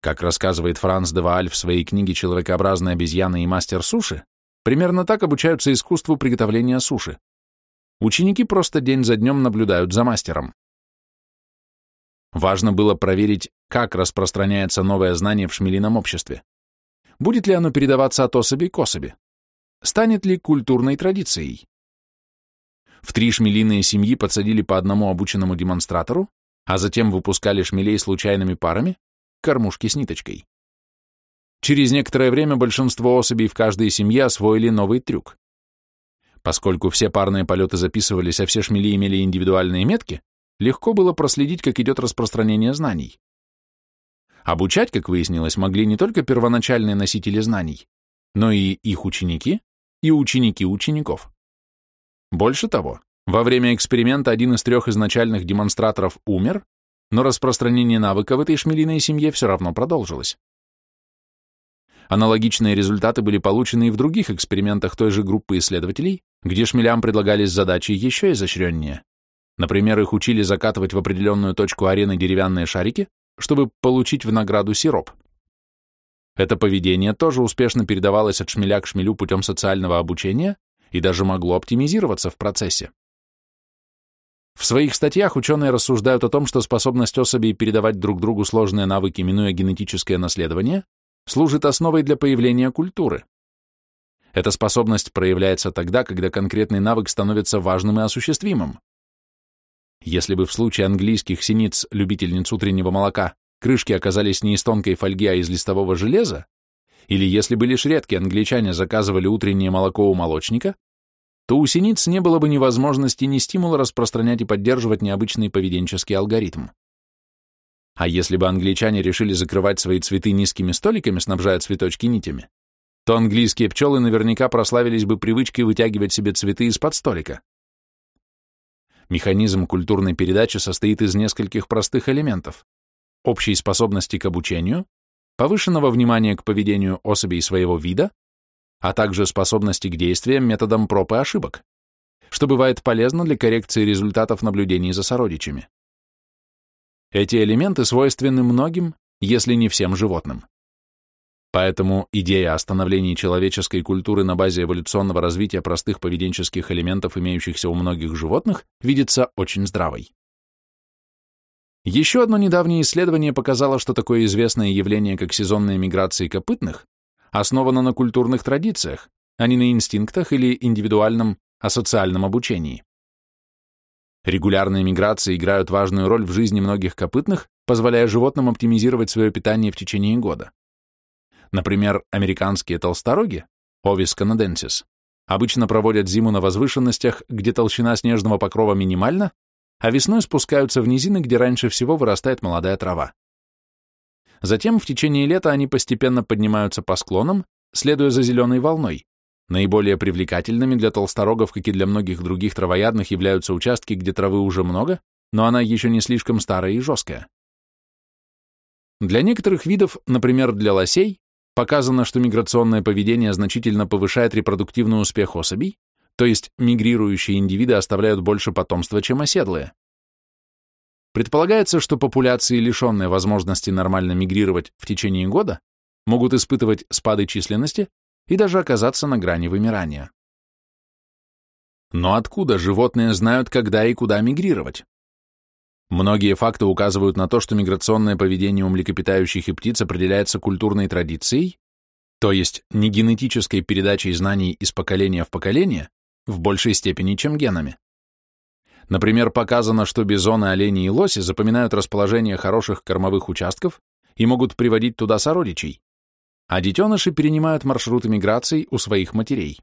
Как рассказывает Франц де Вааль в своей книге «Человекообразная обезьяна и мастер суши», Примерно так обучаются искусству приготовления суши. Ученики просто день за днем наблюдают за мастером. Важно было проверить, как распространяется новое знание в шмелином обществе. Будет ли оно передаваться от особи к особи? Станет ли культурной традицией? В три шмелиные семьи подсадили по одному обученному демонстратору, а затем выпускали шмелей случайными парами, кормушки с ниточкой. Через некоторое время большинство особей в каждой семье освоили новый трюк. Поскольку все парные полеты записывались, а все шмели имели индивидуальные метки, легко было проследить, как идет распространение знаний. Обучать, как выяснилось, могли не только первоначальные носители знаний, но и их ученики, и ученики учеников. Больше того, во время эксперимента один из трех изначальных демонстраторов умер, но распространение навыка в этой шмелиной семье все равно продолжилось. Аналогичные результаты были получены и в других экспериментах той же группы исследователей, где шмелям предлагались задачи еще изощреннее. Например, их учили закатывать в определенную точку арены деревянные шарики, чтобы получить в награду сироп. Это поведение тоже успешно передавалось от шмеля к шмелю путем социального обучения и даже могло оптимизироваться в процессе. В своих статьях ученые рассуждают о том, что способность особей передавать друг другу сложные навыки, минуя генетическое наследование, служит основой для появления культуры. Эта способность проявляется тогда, когда конкретный навык становится важным и осуществимым. Если бы в случае английских синиц любительниц утреннего молока крышки оказались не из тонкой фольги, а из листового железа, или если бы лишь редкие англичане заказывали утреннее молоко у молочника, то у синиц не было бы ни возможности, ни стимула распространять и поддерживать необычный поведенческий алгоритм. А если бы англичане решили закрывать свои цветы низкими столиками, снабжая цветочки нитями, то английские пчелы наверняка прославились бы привычкой вытягивать себе цветы из-под столика. Механизм культурной передачи состоит из нескольких простых элементов. Общей способности к обучению, повышенного внимания к поведению особей своего вида, а также способности к действиям методом проб и ошибок, что бывает полезно для коррекции результатов наблюдений за сородичами. Эти элементы свойственны многим, если не всем животным. Поэтому идея о становлении человеческой культуры на базе эволюционного развития простых поведенческих элементов, имеющихся у многих животных, видится очень здравой. Еще одно недавнее исследование показало, что такое известное явление, как сезонные миграции копытных, основано на культурных традициях, а не на инстинктах или индивидуальном о социальном обучении. Регулярные миграции играют важную роль в жизни многих копытных, позволяя животным оптимизировать свое питание в течение года. Например, американские толстороги, Ovis canadensis, обычно проводят зиму на возвышенностях, где толщина снежного покрова минимальна, а весной спускаются в низины, где раньше всего вырастает молодая трава. Затем в течение лета они постепенно поднимаются по склонам, следуя за зеленой волной. Наиболее привлекательными для толсторогов, как и для многих других травоядных, являются участки, где травы уже много, но она еще не слишком старая и жесткая. Для некоторых видов, например, для лосей, показано, что миграционное поведение значительно повышает репродуктивный успех особей, то есть мигрирующие индивиды оставляют больше потомства, чем оседлые. Предполагается, что популяции, лишенные возможности нормально мигрировать в течение года, могут испытывать спады численности и даже оказаться на грани вымирания. Но откуда животные знают, когда и куда мигрировать? Многие факты указывают на то, что миграционное поведение у млекопитающих и птиц определяется культурной традицией, то есть не генетической передачей знаний из поколения в поколение, в большей степени, чем генами. Например, показано, что бизоны, олени и лоси запоминают расположение хороших кормовых участков и могут приводить туда сородичей, а детеныши перенимают маршруты миграций у своих матерей.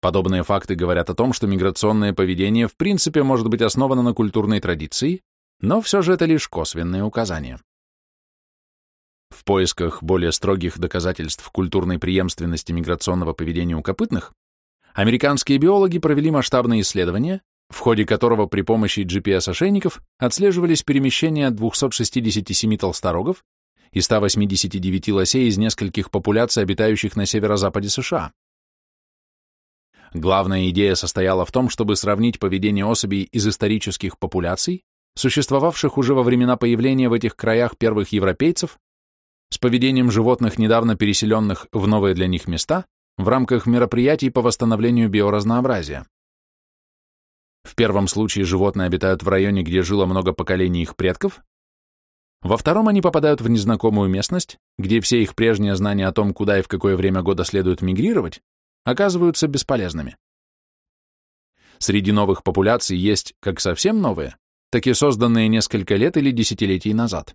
Подобные факты говорят о том, что миграционное поведение в принципе может быть основано на культурной традиции, но все же это лишь косвенные указания. В поисках более строгих доказательств культурной преемственности миграционного поведения у копытных американские биологи провели масштабное исследование, в ходе которого при помощи GPS-ошейников отслеживались перемещения 267 толсторогов и 189 лосей из нескольких популяций, обитающих на северо-западе США. Главная идея состояла в том, чтобы сравнить поведение особей из исторических популяций, существовавших уже во времена появления в этих краях первых европейцев, с поведением животных, недавно переселенных в новые для них места, в рамках мероприятий по восстановлению биоразнообразия. В первом случае животные обитают в районе, где жило много поколений их предков, во втором они попадают в незнакомую местность, где все их прежние знания о том, куда и в какое время года следует мигрировать, оказываются бесполезными. Среди новых популяций есть как совсем новые, так и созданные несколько лет или десятилетий назад.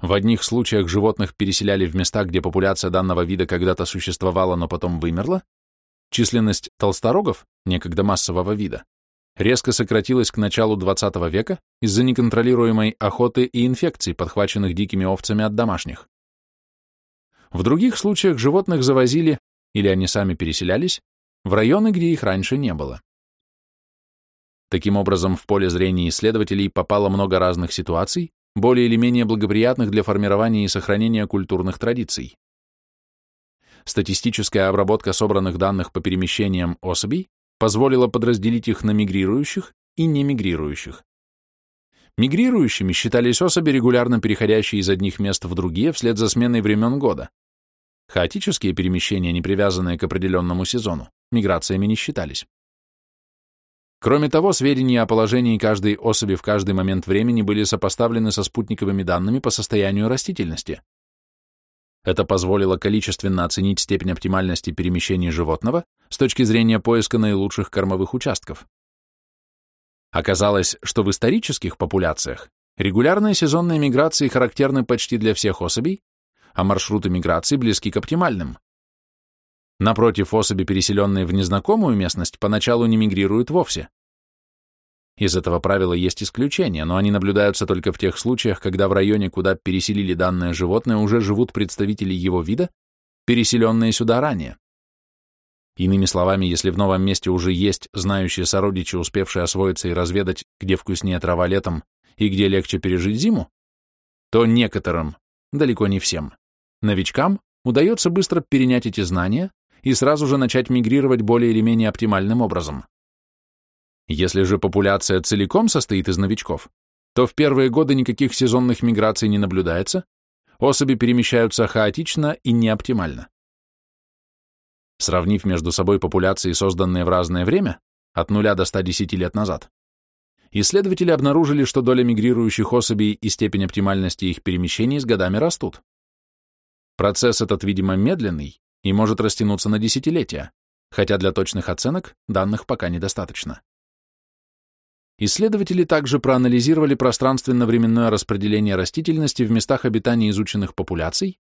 В одних случаях животных переселяли в места, где популяция данного вида когда-то существовала, но потом вымерла. Численность толсторогов, некогда массового вида, резко сократилась к началу XX века из-за неконтролируемой охоты и инфекций, подхваченных дикими овцами от домашних. В других случаях животных завозили, или они сами переселялись, в районы, где их раньше не было. Таким образом, в поле зрения исследователей попало много разных ситуаций, более или менее благоприятных для формирования и сохранения культурных традиций. Статистическая обработка собранных данных по перемещениям особей позволило подразделить их на мигрирующих и немигрирующих. Мигрирующими считались особи, регулярно переходящие из одних мест в другие вслед за сменой времен года. Хаотические перемещения, не привязанные к определенному сезону, миграциями не считались. Кроме того, сведения о положении каждой особи в каждый момент времени были сопоставлены со спутниковыми данными по состоянию растительности. Это позволило количественно оценить степень оптимальности перемещений животного с точки зрения поиска наилучших кормовых участков. Оказалось, что в исторических популяциях регулярные сезонные миграции характерны почти для всех особей, а маршруты миграции близки к оптимальным. Напротив, особи, переселенные в незнакомую местность, поначалу не мигрируют вовсе. Из этого правила есть исключения, но они наблюдаются только в тех случаях, когда в районе, куда переселили данное животное, уже живут представители его вида, переселенные сюда ранее. Иными словами, если в новом месте уже есть знающие сородичи, успевшие освоиться и разведать, где вкуснее трава летом и где легче пережить зиму, то некоторым, далеко не всем, новичкам удается быстро перенять эти знания и сразу же начать мигрировать более или менее оптимальным образом. Если же популяция целиком состоит из новичков, то в первые годы никаких сезонных миграций не наблюдается, особи перемещаются хаотично и неоптимально. Сравнив между собой популяции, созданные в разное время, от 0 до 110 лет назад, исследователи обнаружили, что доля мигрирующих особей и степень оптимальности их перемещений с годами растут. Процесс этот, видимо, медленный и может растянуться на десятилетия, хотя для точных оценок данных пока недостаточно. Исследователи также проанализировали пространственно-временное распределение растительности в местах обитания изученных популяций,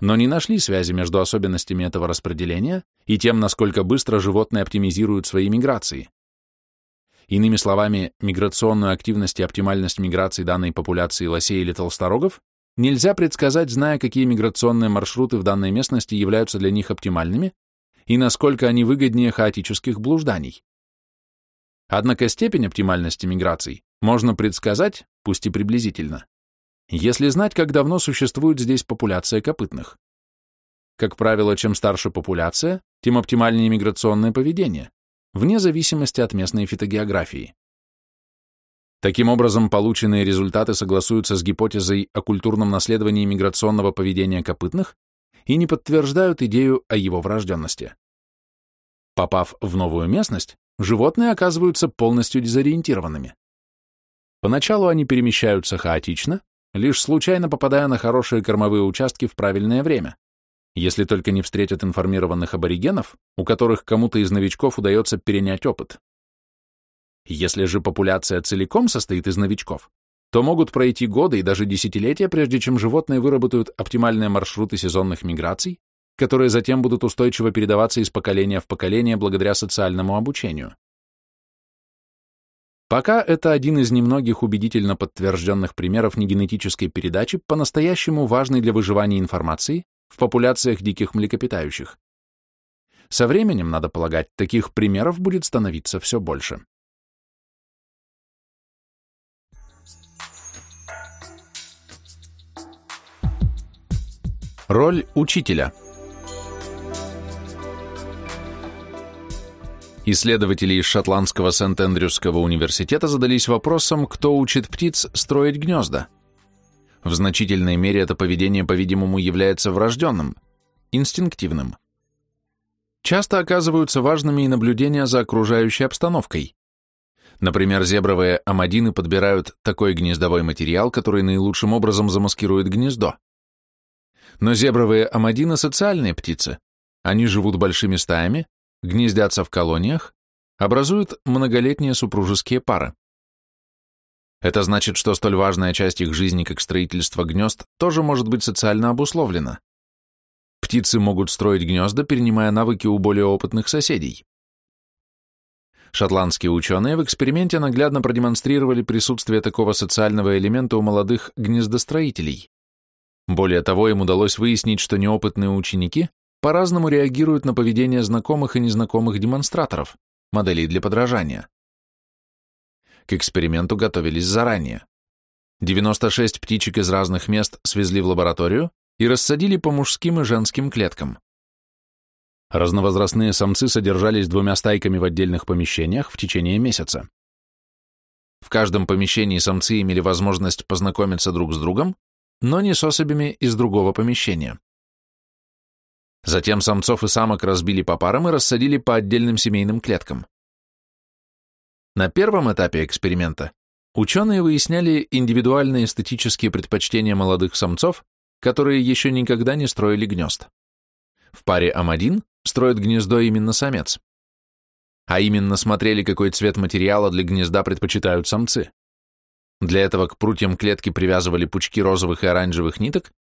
но не нашли связи между особенностями этого распределения и тем, насколько быстро животные оптимизируют свои миграции. Иными словами, миграционную активность и оптимальность миграции данной популяции лосей или толсторогов нельзя предсказать, зная, какие миграционные маршруты в данной местности являются для них оптимальными и насколько они выгоднее хаотических блужданий. Однако степень оптимальности миграций можно предсказать, пусть и приблизительно, если знать, как давно существует здесь популяция копытных. Как правило, чем старше популяция, тем оптимальнее миграционное поведение, вне зависимости от местной фитогеографии. Таким образом, полученные результаты согласуются с гипотезой о культурном наследовании миграционного поведения копытных и не подтверждают идею о его врожденности. Попав в новую местность, животные оказываются полностью дезориентированными. Поначалу они перемещаются хаотично, лишь случайно попадая на хорошие кормовые участки в правильное время, если только не встретят информированных аборигенов, у которых кому-то из новичков удается перенять опыт. Если же популяция целиком состоит из новичков, то могут пройти годы и даже десятилетия, прежде чем животные выработают оптимальные маршруты сезонных миграций, которые затем будут устойчиво передаваться из поколения в поколение благодаря социальному обучению. Пока это один из немногих убедительно подтвержденных примеров негенетической передачи, по-настоящему важной для выживания информации в популяциях диких млекопитающих. Со временем, надо полагать, таких примеров будет становиться все больше. Роль учителя – Исследователи из шотландского Сент-Эндрюсского университета задались вопросом, кто учит птиц строить гнезда. В значительной мере это поведение, по-видимому, является врожденным, инстинктивным. Часто оказываются важными и наблюдения за окружающей обстановкой. Например, зебровые амадины подбирают такой гнездовой материал, который наилучшим образом замаскирует гнездо. Но зебровые амадины – социальные птицы. Они живут большими стаями, гнездятся в колониях, образуют многолетние супружеские пары. Это значит, что столь важная часть их жизни, как строительство гнезд, тоже может быть социально обусловлена. Птицы могут строить гнезда, перенимая навыки у более опытных соседей. Шотландские ученые в эксперименте наглядно продемонстрировали присутствие такого социального элемента у молодых гнездостроителей. Более того, им удалось выяснить, что неопытные ученики по-разному реагируют на поведение знакомых и незнакомых демонстраторов, моделей для подражания. К эксперименту готовились заранее. 96 птичек из разных мест свезли в лабораторию и рассадили по мужским и женским клеткам. Разновозрастные самцы содержались двумя стайками в отдельных помещениях в течение месяца. В каждом помещении самцы имели возможность познакомиться друг с другом, но не с особями из другого помещения. Затем самцов и самок разбили по парам и рассадили по отдельным семейным клеткам. На первом этапе эксперимента ученые выясняли индивидуальные эстетические предпочтения молодых самцов, которые еще никогда не строили гнезд. В паре Ам1 строит гнездо именно самец. А именно смотрели, какой цвет материала для гнезда предпочитают самцы. Для этого к прутьям клетки привязывали пучки розовых и оранжевых ниток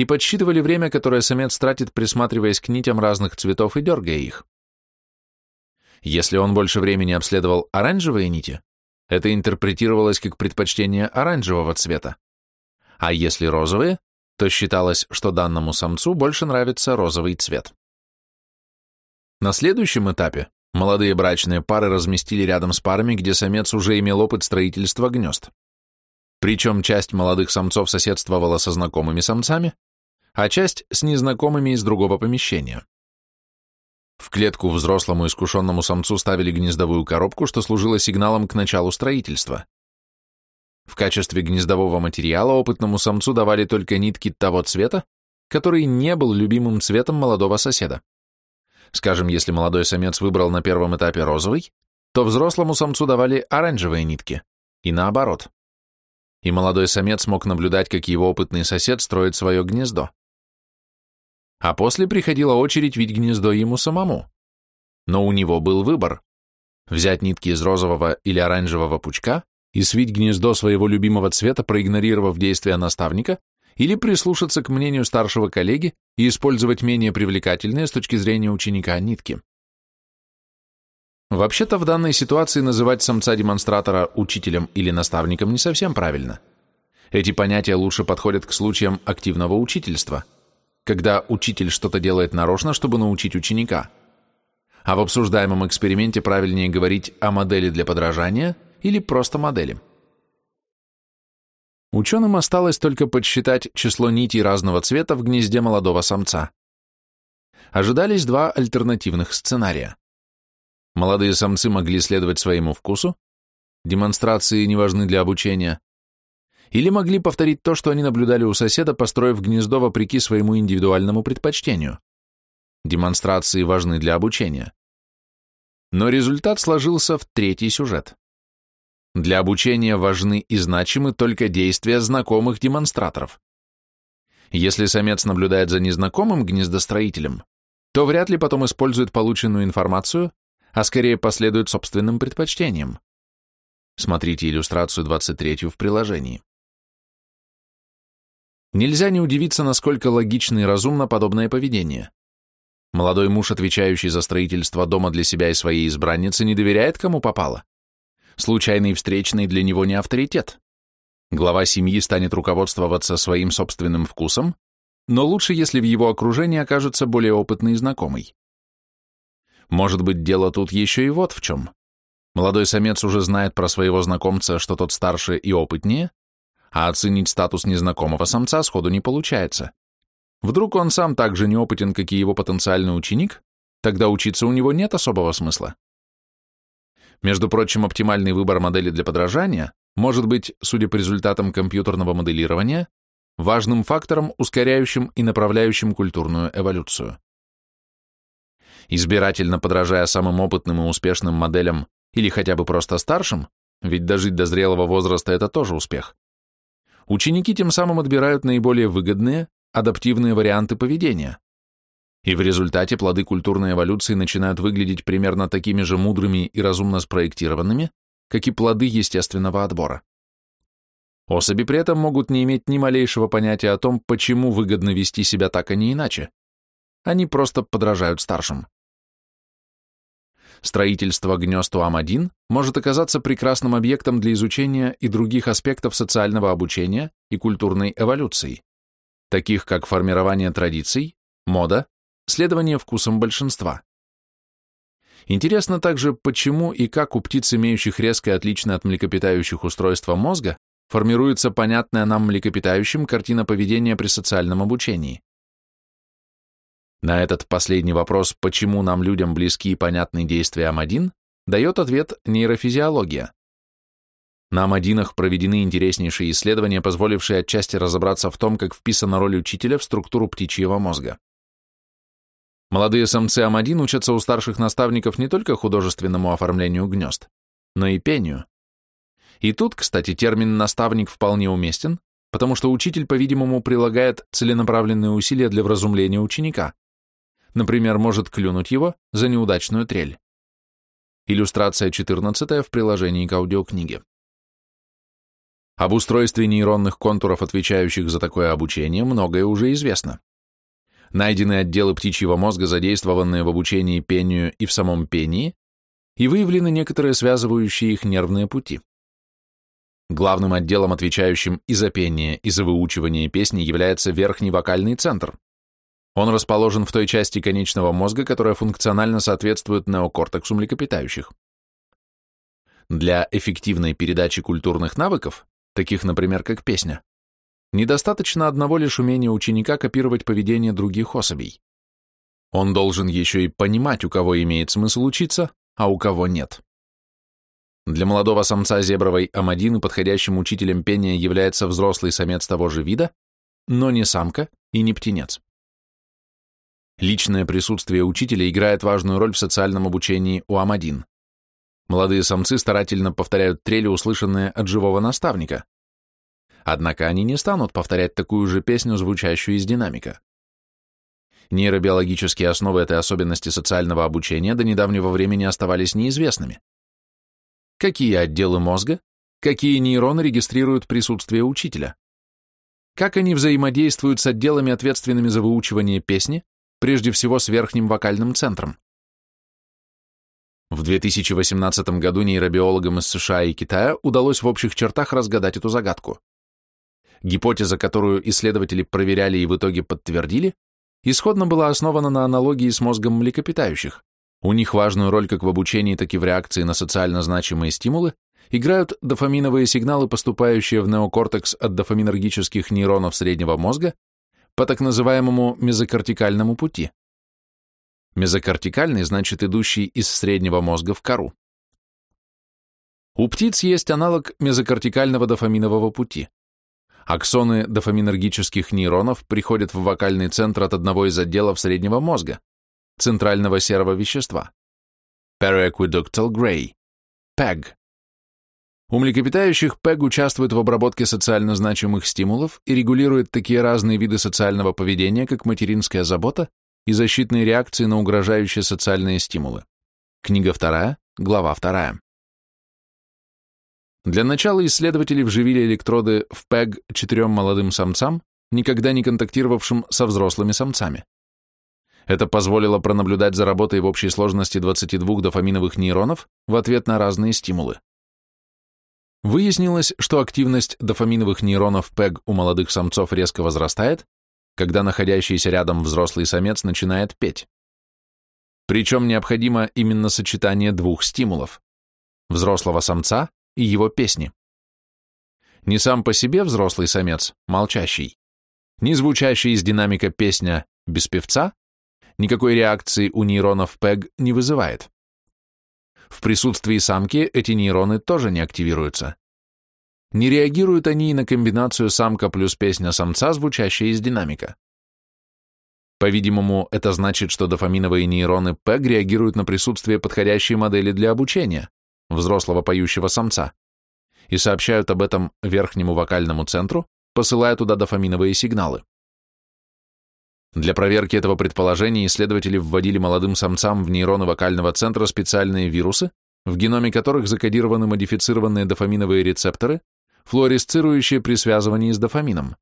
и подсчитывали время, которое самец тратит, присматриваясь к нитям разных цветов и дергая их. Если он больше времени обследовал оранжевые нити, это интерпретировалось как предпочтение оранжевого цвета. А если розовые, то считалось, что данному самцу больше нравится розовый цвет. На следующем этапе молодые брачные пары разместили рядом с парами, где самец уже имел опыт строительства гнезд. Причем часть молодых самцов соседствовала со знакомыми самцами, а часть с незнакомыми из другого помещения. В клетку взрослому искушенному самцу ставили гнездовую коробку, что служило сигналом к началу строительства. В качестве гнездового материала опытному самцу давали только нитки того цвета, который не был любимым цветом молодого соседа. Скажем, если молодой самец выбрал на первом этапе розовый, то взрослому самцу давали оранжевые нитки, и наоборот и молодой самец мог наблюдать, как его опытный сосед строит свое гнездо. А после приходила очередь видеть гнездо ему самому. Но у него был выбор – взять нитки из розового или оранжевого пучка и свить гнездо своего любимого цвета, проигнорировав действия наставника, или прислушаться к мнению старшего коллеги и использовать менее привлекательные с точки зрения ученика нитки. Вообще-то в данной ситуации называть самца-демонстратора учителем или наставником не совсем правильно. Эти понятия лучше подходят к случаям активного учительства, когда учитель что-то делает нарочно, чтобы научить ученика. А в обсуждаемом эксперименте правильнее говорить о модели для подражания или просто модели. Ученым осталось только подсчитать число нитей разного цвета в гнезде молодого самца. Ожидались два альтернативных сценария. Молодые самцы могли следовать своему вкусу, демонстрации не важны для обучения, или могли повторить то, что они наблюдали у соседа, построив гнездо вопреки своему индивидуальному предпочтению. Демонстрации важны для обучения. Но результат сложился в третий сюжет. Для обучения важны и значимы только действия знакомых демонстраторов. Если самец наблюдает за незнакомым гнездостроителем, то вряд ли потом использует полученную информацию, а скорее последует собственным предпочтениям. Смотрите иллюстрацию 23 в приложении. Нельзя не удивиться, насколько логично и разумно подобное поведение. Молодой муж, отвечающий за строительство дома для себя и своей избранницы, не доверяет кому попало. Случайный встречный для него не авторитет. Глава семьи станет руководствоваться своим собственным вкусом, но лучше, если в его окружении окажется более опытный знакомый. Может быть, дело тут еще и вот в чем. Молодой самец уже знает про своего знакомца, что тот старше и опытнее, а оценить статус незнакомого самца сходу не получается. Вдруг он сам так же неопытен, как и его потенциальный ученик, тогда учиться у него нет особого смысла. Между прочим, оптимальный выбор модели для подражания может быть, судя по результатам компьютерного моделирования, важным фактором, ускоряющим и направляющим культурную эволюцию. Избирательно подражая самым опытным и успешным моделям или хотя бы просто старшим, ведь дожить до зрелого возраста – это тоже успех, ученики тем самым отбирают наиболее выгодные, адаптивные варианты поведения, и в результате плоды культурной эволюции начинают выглядеть примерно такими же мудрыми и разумно спроектированными, как и плоды естественного отбора. Особи при этом могут не иметь ни малейшего понятия о том, почему выгодно вести себя так, а не иначе. Они просто подражают старшим. Строительство гнезд УАМ-1 может оказаться прекрасным объектом для изучения и других аспектов социального обучения и культурной эволюции, таких как формирование традиций, мода, следование вкусам большинства. Интересно также, почему и как у птиц, имеющих резко отличное от млекопитающих устройство мозга, формируется понятная нам млекопитающим картина поведения при социальном обучении. На этот последний вопрос, почему нам, людям, близки и понятны действия Ам1, дает ответ нейрофизиология. На Амадинах проведены интереснейшие исследования, позволившие отчасти разобраться в том, как вписана роль учителя в структуру птичьего мозга. Молодые самцы Ам1 учатся у старших наставников не только художественному оформлению гнезд, но и пению. И тут, кстати, термин «наставник» вполне уместен, потому что учитель, по-видимому, прилагает целенаправленные усилия для вразумления ученика. Например, может клюнуть его за неудачную трель. Иллюстрация 14 в приложении к аудиокниге. Об устройстве нейронных контуров, отвечающих за такое обучение, многое уже известно найдены отделы птичьего мозга, задействованные в обучении пению и в самом пении, и выявлены некоторые связывающие их нервные пути. Главным отделом, отвечающим и за пение, и за выучивание песни, является верхний вокальный центр. Он расположен в той части конечного мозга, которая функционально соответствует неокортексу млекопитающих. Для эффективной передачи культурных навыков, таких, например, как песня, Недостаточно одного лишь умения ученика копировать поведение других особей. Он должен еще и понимать, у кого имеет смысл учиться, а у кого нет. Для молодого самца зебровой амадины подходящим учителем пения является взрослый самец того же вида, но не самка и не птенец. Личное присутствие учителя играет важную роль в социальном обучении у амадин. Молодые самцы старательно повторяют трели, услышанные от живого наставника, Однако они не станут повторять такую же песню, звучащую из динамика. Нейробиологические основы этой особенности социального обучения до недавнего времени оставались неизвестными. Какие отделы мозга, какие нейроны регистрируют присутствие учителя? Как они взаимодействуют с отделами, ответственными за выучивание песни, прежде всего с верхним вокальным центром? В 2018 году нейробиологам из США и Китая удалось в общих чертах разгадать эту загадку. Гипотеза, которую исследователи проверяли и в итоге подтвердили, исходно была основана на аналогии с мозгом млекопитающих. У них важную роль как в обучении, так и в реакции на социально значимые стимулы играют дофаминовые сигналы, поступающие в неокортекс от дофаминергических нейронов среднего мозга по так называемому мезокортикальному пути. Мезокортикальный значит идущий из среднего мозга в кору. У птиц есть аналог мезокортикального дофаминового пути. Аксоны дофаминергических нейронов приходят в вокальный центр от одного из отделов среднего мозга, центрального серого вещества, Periaqueductal Gray, PEG. У млекопитающих PEG участвует в обработке социально значимых стимулов и регулирует такие разные виды социального поведения, как материнская забота и защитные реакции на угрожающие социальные стимулы. Книга 2, глава 2. Для начала исследователи вживили электроды в ПЭГ четырем молодым самцам, никогда не контактировавшим со взрослыми самцами. Это позволило пронаблюдать за работой в общей сложности 22 дофаминовых нейронов в ответ на разные стимулы. Выяснилось, что активность дофаминовых нейронов ПЭГ у молодых самцов резко возрастает, когда находящийся рядом взрослый самец начинает петь. Причем необходимо именно сочетание двух стимулов – взрослого самца и его песни. Не сам по себе взрослый самец, молчащий, ни звучащая из динамика песня без певца, никакой реакции у нейронов PEG не вызывает. В присутствии самки эти нейроны тоже не активируются. Не реагируют они и на комбинацию самка плюс песня самца, звучащая из динамика. По-видимому, это значит, что дофаминовые нейроны PEG реагируют на присутствие подходящей модели для обучения, взрослого поющего самца, и сообщают об этом верхнему вокальному центру, посылая туда дофаминовые сигналы. Для проверки этого предположения исследователи вводили молодым самцам в нейроны вокального центра специальные вирусы, в геноме которых закодированы модифицированные дофаминовые рецепторы, флуоресцирующие при связывании с дофамином.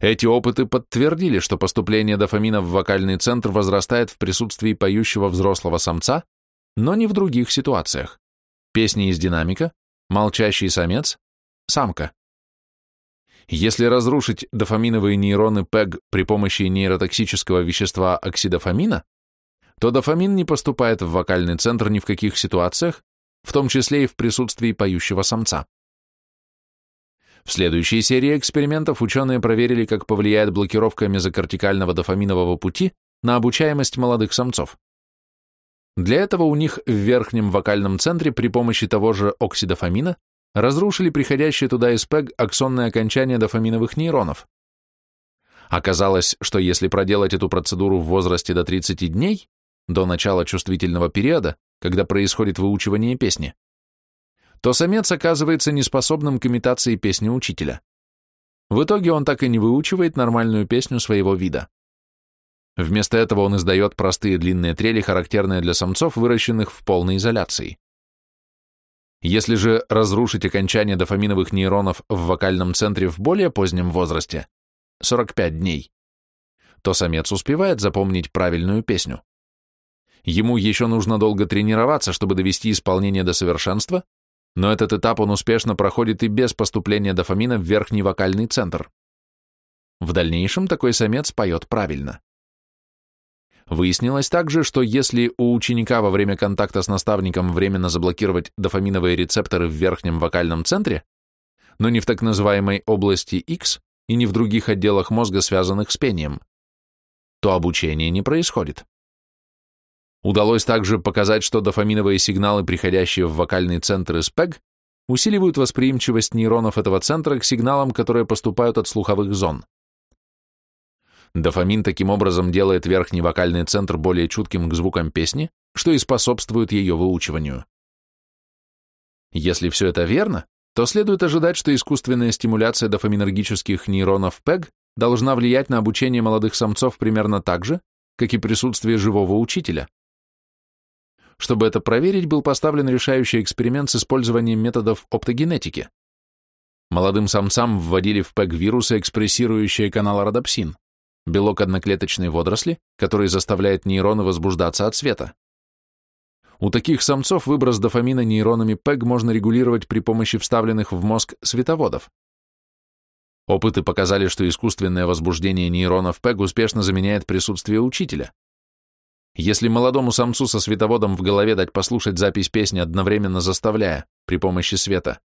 Эти опыты подтвердили, что поступление дофамина в вокальный центр возрастает в присутствии поющего взрослого самца, но не в других ситуациях. Песни из динамика, молчащий самец, самка. Если разрушить дофаминовые нейроны PEG при помощи нейротоксического вещества оксидофамина, то дофамин не поступает в вокальный центр ни в каких ситуациях, в том числе и в присутствии поющего самца. В следующей серии экспериментов ученые проверили, как повлияет блокировка мезокортикального дофаминового пути на обучаемость молодых самцов. Для этого у них в верхнем вокальном центре при помощи того же оксидофамина разрушили приходящие туда из ПЭГ аксонные окончания дофаминовых нейронов. Оказалось, что если проделать эту процедуру в возрасте до 30 дней, до начала чувствительного периода, когда происходит выучивание песни, то самец оказывается неспособным к имитации песни учителя. В итоге он так и не выучивает нормальную песню своего вида. Вместо этого он издает простые длинные трели, характерные для самцов, выращенных в полной изоляции. Если же разрушить окончание дофаминовых нейронов в вокальном центре в более позднем возрасте, 45 дней, то самец успевает запомнить правильную песню. Ему еще нужно долго тренироваться, чтобы довести исполнение до совершенства, но этот этап он успешно проходит и без поступления дофамина в верхний вокальный центр. В дальнейшем такой самец поет правильно. Выяснилось также, что если у ученика во время контакта с наставником временно заблокировать дофаминовые рецепторы в верхнем вокальном центре, но не в так называемой области X и не в других отделах мозга, связанных с пением, то обучение не происходит. Удалось также показать, что дофаминовые сигналы, приходящие в вокальный центр из ПЭГ, усиливают восприимчивость нейронов этого центра к сигналам, которые поступают от слуховых зон. Дофамин таким образом делает верхний вокальный центр более чутким к звукам песни, что и способствует ее выучиванию. Если все это верно, то следует ожидать, что искусственная стимуляция дофаминергических нейронов ПЭГ должна влиять на обучение молодых самцов примерно так же, как и присутствие живого учителя. Чтобы это проверить, был поставлен решающий эксперимент с использованием методов оптогенетики. Молодым самцам вводили в ПЭГ вирусы, экспрессирующие канал родопсин, белок одноклеточной водоросли, который заставляет нейроны возбуждаться от света. У таких самцов выброс дофамина нейронами ПЭГ можно регулировать при помощи вставленных в мозг световодов. Опыты показали, что искусственное возбуждение нейронов ПЭГ успешно заменяет присутствие учителя. Если молодому самцу со световодом в голове дать послушать запись песни, одновременно заставляя, при помощи света,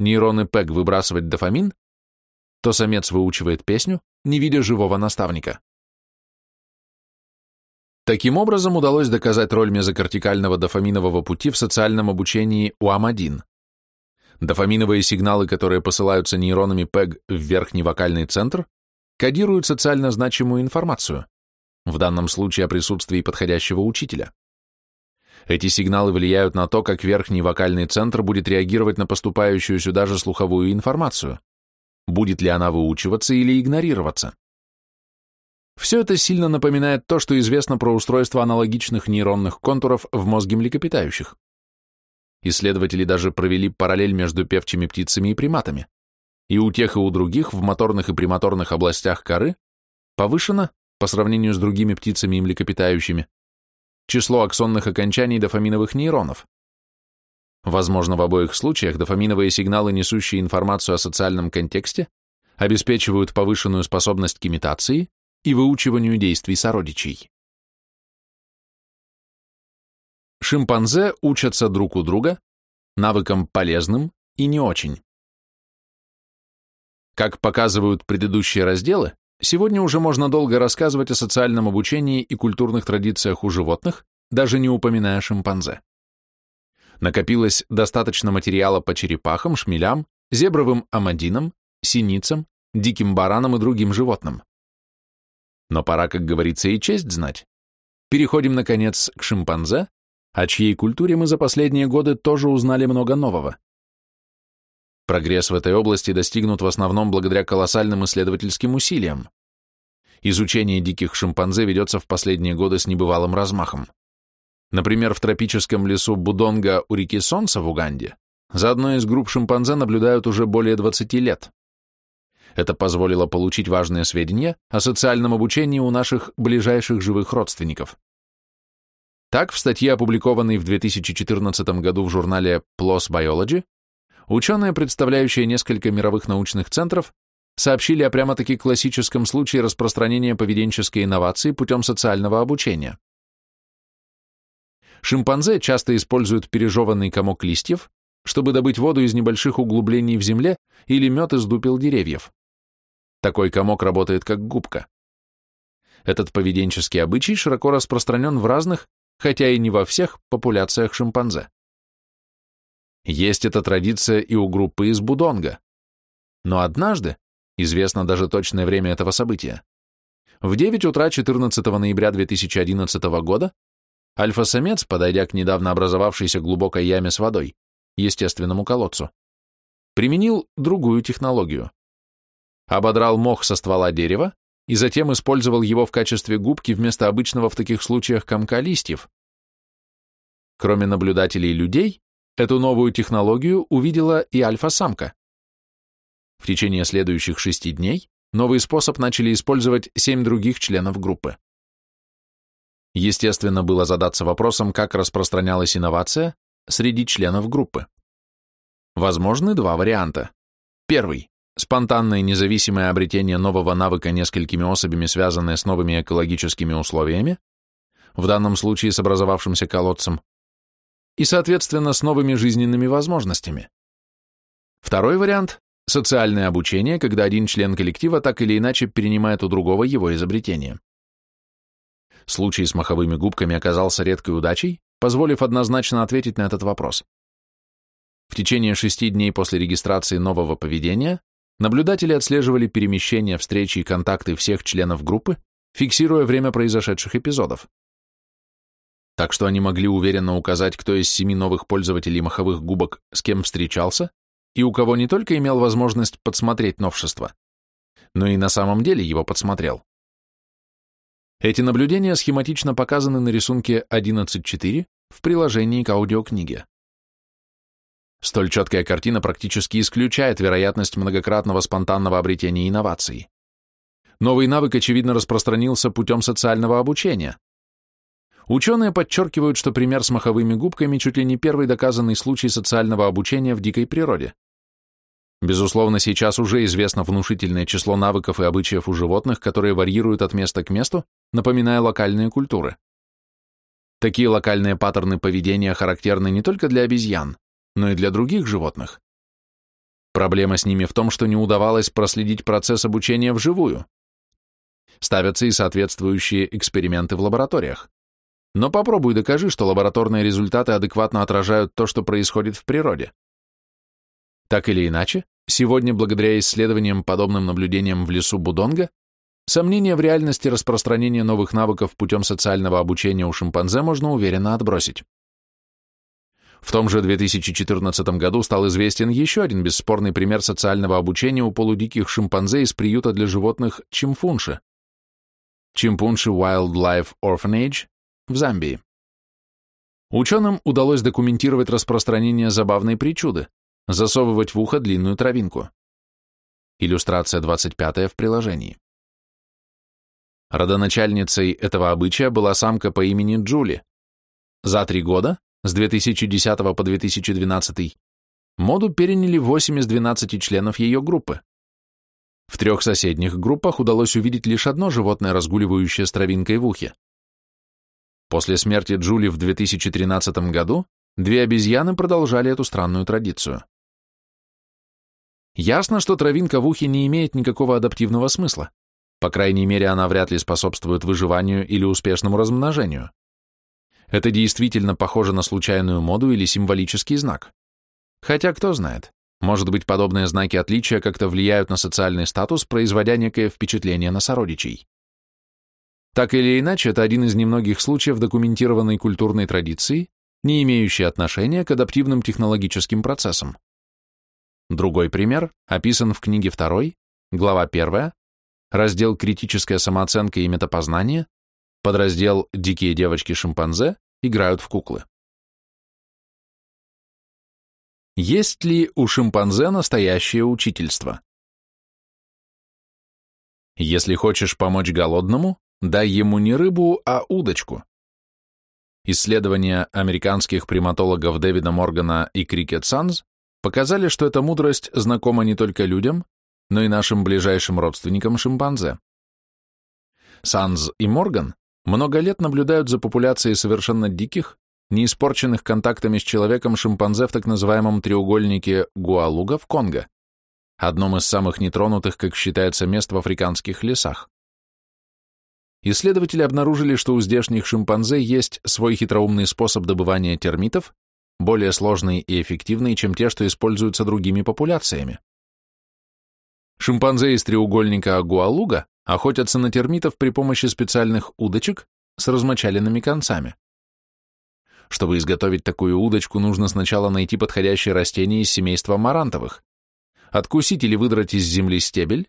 нейроны ПЭГ выбрасывать дофамин, то самец выучивает песню, не видя живого наставника. Таким образом, удалось доказать роль мезокортикального дофаминового пути в социальном обучении УАМ-1. Дофаминовые сигналы, которые посылаются нейронами ПЭГ в верхний вокальный центр, кодируют социально значимую информацию, в данном случае о присутствии подходящего учителя. Эти сигналы влияют на то, как верхний вокальный центр будет реагировать на поступающую сюда же слуховую информацию, будет ли она выучиваться или игнорироваться. Все это сильно напоминает то, что известно про устройство аналогичных нейронных контуров в мозге млекопитающих. Исследователи даже провели параллель между певчими птицами и приматами. И у тех, и у других в моторных и премоторных областях коры повышено, по сравнению с другими птицами и млекопитающими, число аксонных окончаний дофаминовых нейронов. Возможно, в обоих случаях дофаминовые сигналы, несущие информацию о социальном контексте, обеспечивают повышенную способность к имитации и выучиванию действий сородичей. Шимпанзе учатся друг у друга навыкам полезным и не очень. Как показывают предыдущие разделы, сегодня уже можно долго рассказывать о социальном обучении и культурных традициях у животных, даже не упоминая шимпанзе. Накопилось достаточно материала по черепахам, шмелям, зебровым амадинам, синицам, диким баранам и другим животным. Но пора, как говорится, и честь знать. Переходим, наконец, к шимпанзе, о чьей культуре мы за последние годы тоже узнали много нового. Прогресс в этой области достигнут в основном благодаря колоссальным исследовательским усилиям. Изучение диких шимпанзе ведется в последние годы с небывалым размахом. Например, в тропическом лесу Будонга у реки Солнца в Уганде за одной из групп шимпанзе наблюдают уже более 20 лет. Это позволило получить важные сведения о социальном обучении у наших ближайших живых родственников. Так, в статье, опубликованной в 2014 году в журнале PLOS Biology, ученые, представляющие несколько мировых научных центров, сообщили о прямо-таки классическом случае распространения поведенческой инновации путем социального обучения. Шимпанзе часто используют пережеванный комок листьев, чтобы добыть воду из небольших углублений в земле или мед из дупел деревьев. Такой комок работает как губка. Этот поведенческий обычай широко распространен в разных, хотя и не во всех популяциях шимпанзе. Есть эта традиция и у группы из Будонга. Но однажды, известно даже точное время этого события, в 9 утра 14 ноября 2011 года альфа-самец, подойдя к недавно образовавшейся глубокой яме с водой, естественному колодцу, применил другую технологию. Ободрал мох со ствола дерева и затем использовал его в качестве губки вместо обычного в таких случаях комка листьев. Кроме наблюдателей людей, эту новую технологию увидела и альфа-самка. В течение следующих шести дней новый способ начали использовать семь других членов группы. Естественно, было задаться вопросом, как распространялась инновация среди членов группы. Возможны два варианта. Первый спонтанное независимое обретение нового навыка несколькими особями, связанное с новыми экологическими условиями, в данном случае с образовавшимся колодцем, и, соответственно, с новыми жизненными возможностями. Второй вариант – социальное обучение, когда один член коллектива так или иначе перенимает у другого его изобретение. Случай с маховыми губками оказался редкой удачей, позволив однозначно ответить на этот вопрос. В течение шести дней после регистрации нового поведения Наблюдатели отслеживали перемещения, встречи и контакты всех членов группы, фиксируя время произошедших эпизодов. Так что они могли уверенно указать, кто из семи новых пользователей маховых губок с кем встречался и у кого не только имел возможность подсмотреть новшества, но и на самом деле его подсмотрел. Эти наблюдения схематично показаны на рисунке 11.4 в приложении к аудиокниге. Столь четкая картина практически исключает вероятность многократного спонтанного обретения инноваций. Новый навык, очевидно, распространился путем социального обучения. Ученые подчеркивают, что пример с маховыми губками чуть ли не первый доказанный случай социального обучения в дикой природе. Безусловно, сейчас уже известно внушительное число навыков и обычаев у животных, которые варьируют от места к месту, напоминая локальные культуры. Такие локальные паттерны поведения характерны не только для обезьян, но и для других животных. Проблема с ними в том, что не удавалось проследить процесс обучения вживую. Ставятся и соответствующие эксперименты в лабораториях. Но попробуй докажи, что лабораторные результаты адекватно отражают то, что происходит в природе. Так или иначе, сегодня, благодаря исследованиям, подобным наблюдениям в лесу Будонга, сомнения в реальности распространения новых навыков путем социального обучения у шимпанзе можно уверенно отбросить. В том же 2014 году стал известен еще один бесспорный пример социального обучения у полудиких шимпанзе из приюта для животных Чимфунши. Чимпунши Wildlife Orphanage в Замбии. Ученым удалось документировать распространение забавной причуды – засовывать в ухо длинную травинку. Иллюстрация 25 в приложении. Родоначальницей этого обычая была самка по имени Джули. За три года с 2010 по 2012, моду переняли 8 из 12 членов ее группы. В трех соседних группах удалось увидеть лишь одно животное, разгуливающее с травинкой в ухе. После смерти Джули в 2013 году две обезьяны продолжали эту странную традицию. Ясно, что травинка в ухе не имеет никакого адаптивного смысла. По крайней мере, она вряд ли способствует выживанию или успешному размножению. Это действительно похоже на случайную моду или символический знак. Хотя, кто знает, может быть, подобные знаки отличия как-то влияют на социальный статус, производя некое впечатление на сородичей. Так или иначе, это один из немногих случаев документированной культурной традиции, не имеющей отношения к адаптивным технологическим процессам. Другой пример описан в книге 2, глава 1, раздел «Критическая самооценка и метапознание», Подраздел «Дикие девочки-шимпанзе» играют в куклы. Есть ли у шимпанзе настоящее учительство? Если хочешь помочь голодному, дай ему не рыбу, а удочку. Исследования американских приматологов Дэвида Моргана и Крикет Санз показали, что эта мудрость знакома не только людям, но и нашим ближайшим родственникам шимпанзе. Санз и Морган много лет наблюдают за популяцией совершенно диких, не испорченных контактами с человеком шимпанзе в так называемом треугольнике Гуалуга в Конго, одном из самых нетронутых, как считается, мест в африканских лесах. Исследователи обнаружили, что у здешних шимпанзе есть свой хитроумный способ добывания термитов, более сложный и эффективный, чем те, что используются другими популяциями. Шимпанзе из треугольника Гуалуга охотятся на термитов при помощи специальных удочек с размочаленными концами. Чтобы изготовить такую удочку, нужно сначала найти подходящее растение из семейства марантовых, откусить или выдрать из земли стебель,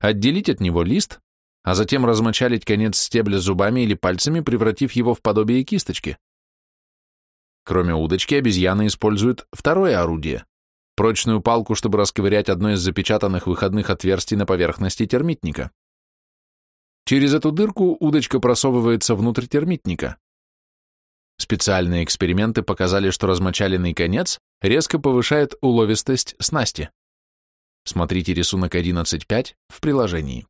отделить от него лист, а затем размочалить конец стебля зубами или пальцами, превратив его в подобие кисточки. Кроме удочки, обезьяны используют второе орудие – прочную палку, чтобы расковырять одно из запечатанных выходных отверстий на поверхности термитника. Через эту дырку удочка просовывается внутрь термитника. Специальные эксперименты показали, что размочаленный конец резко повышает уловистость снасти. Смотрите рисунок 11.5 в приложении.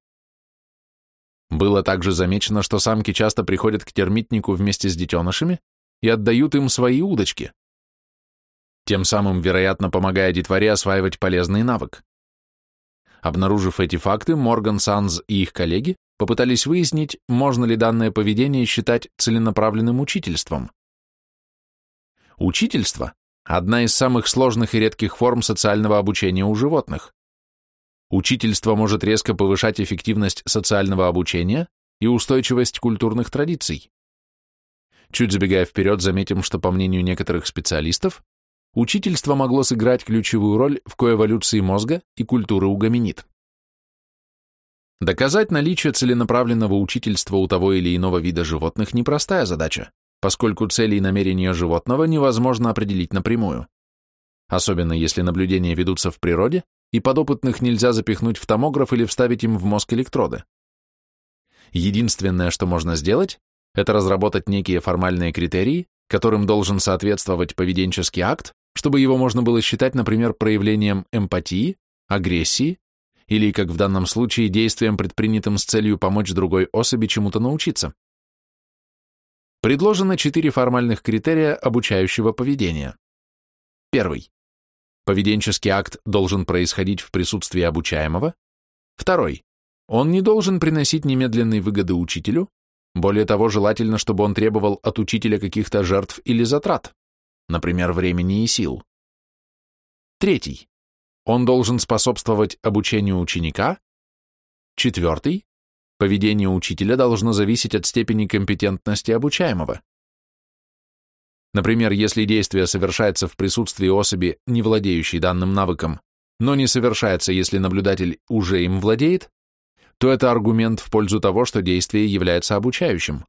Было также замечено, что самки часто приходят к термитнику вместе с детенышами и отдают им свои удочки, тем самым, вероятно, помогая детворе осваивать полезный навык. Обнаружив эти факты, Морган Санз и их коллеги попытались выяснить, можно ли данное поведение считать целенаправленным учительством. Учительство – одна из самых сложных и редких форм социального обучения у животных. Учительство может резко повышать эффективность социального обучения и устойчивость культурных традиций. Чуть забегая вперед, заметим, что, по мнению некоторых специалистов, учительство могло сыграть ключевую роль в коэволюции мозга и культуры у гоминид. Доказать наличие целенаправленного учительства у того или иного вида животных непростая задача, поскольку цели и намерения животного невозможно определить напрямую. Особенно если наблюдения ведутся в природе, и подопытных нельзя запихнуть в томограф или вставить им в мозг электроды. Единственное, что можно сделать, это разработать некие формальные критерии, которым должен соответствовать поведенческий акт, чтобы его можно было считать, например, проявлением эмпатии, агрессии или, как в данном случае, действием, предпринятым с целью помочь другой особи чему-то научиться. Предложено четыре формальных критерия обучающего поведения. Первый. Поведенческий акт должен происходить в присутствии обучаемого. Второй. Он не должен приносить немедленной выгоды учителю, более того, желательно, чтобы он требовал от учителя каких-то жертв или затрат, например, времени и сил. Третий. Он должен способствовать обучению ученика. Четвертый. Поведение учителя должно зависеть от степени компетентности обучаемого. Например, если действие совершается в присутствии особи, не владеющей данным навыком, но не совершается, если наблюдатель уже им владеет, то это аргумент в пользу того, что действие является обучающим.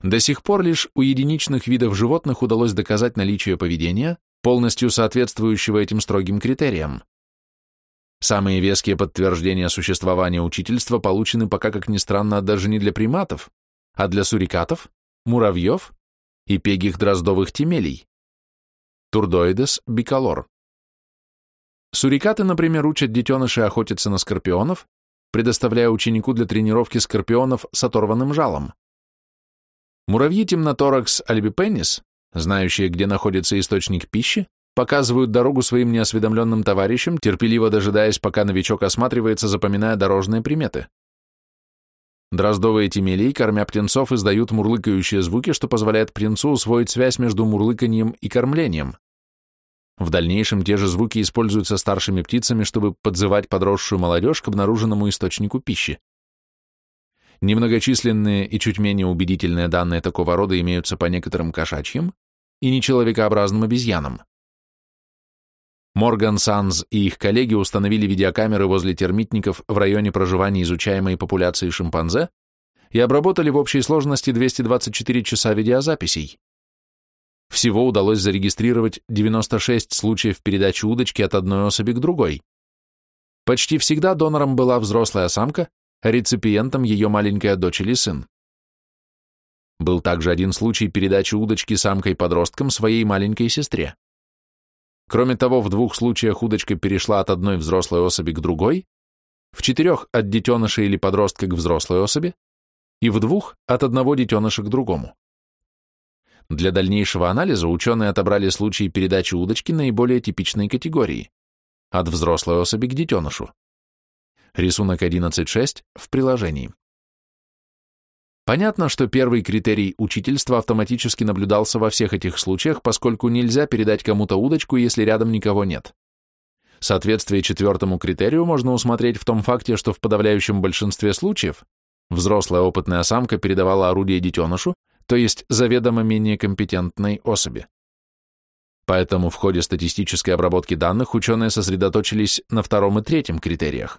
До сих пор лишь у единичных видов животных удалось доказать наличие поведения, полностью соответствующего этим строгим критериям. Самые веские подтверждения существования учительства получены пока, как ни странно, даже не для приматов, а для сурикатов, муравьев и пегих дроздовых темелей. Турдоидес биколор. Сурикаты, например, учат детенышей охотиться на скорпионов, предоставляя ученику для тренировки скорпионов с оторванным жалом. Муравьи темноторакс альбипеннис, знающие, где находится источник пищи, показывают дорогу своим неосведомленным товарищам, терпеливо дожидаясь, пока новичок осматривается, запоминая дорожные приметы. Дроздовые темелии, кормя птенцов, издают мурлыкающие звуки, что позволяет птенцу усвоить связь между мурлыканьем и кормлением. В дальнейшем те же звуки используются старшими птицами, чтобы подзывать подросшую молодежь к обнаруженному источнику пищи. Немногочисленные и чуть менее убедительные данные такого рода имеются по некоторым кошачьим и нечеловекообразным обезьянам. Морган Санз и их коллеги установили видеокамеры возле термитников в районе проживания изучаемой популяции шимпанзе и обработали в общей сложности 224 часа видеозаписей. Всего удалось зарегистрировать 96 случаев передачи удочки от одной особи к другой. Почти всегда донором была взрослая самка, реципиентом ее маленькая дочь или сын. Был также один случай передачи удочки самкой-подростком своей маленькой сестре. Кроме того, в двух случаях удочка перешла от одной взрослой особи к другой, в четырех от детеныша или подростка к взрослой особи и в двух от одного детеныша к другому. Для дальнейшего анализа ученые отобрали случаи передачи удочки наиболее типичной категории – от взрослой особи к детенышу. Рисунок 11.6 в приложении. Понятно, что первый критерий учительства автоматически наблюдался во всех этих случаях, поскольку нельзя передать кому-то удочку, если рядом никого нет. Соответствие четвертому критерию можно усмотреть в том факте, что в подавляющем большинстве случаев взрослая опытная самка передавала орудие детенышу, то есть заведомо менее компетентной особи. Поэтому в ходе статистической обработки данных ученые сосредоточились на втором и третьем критериях.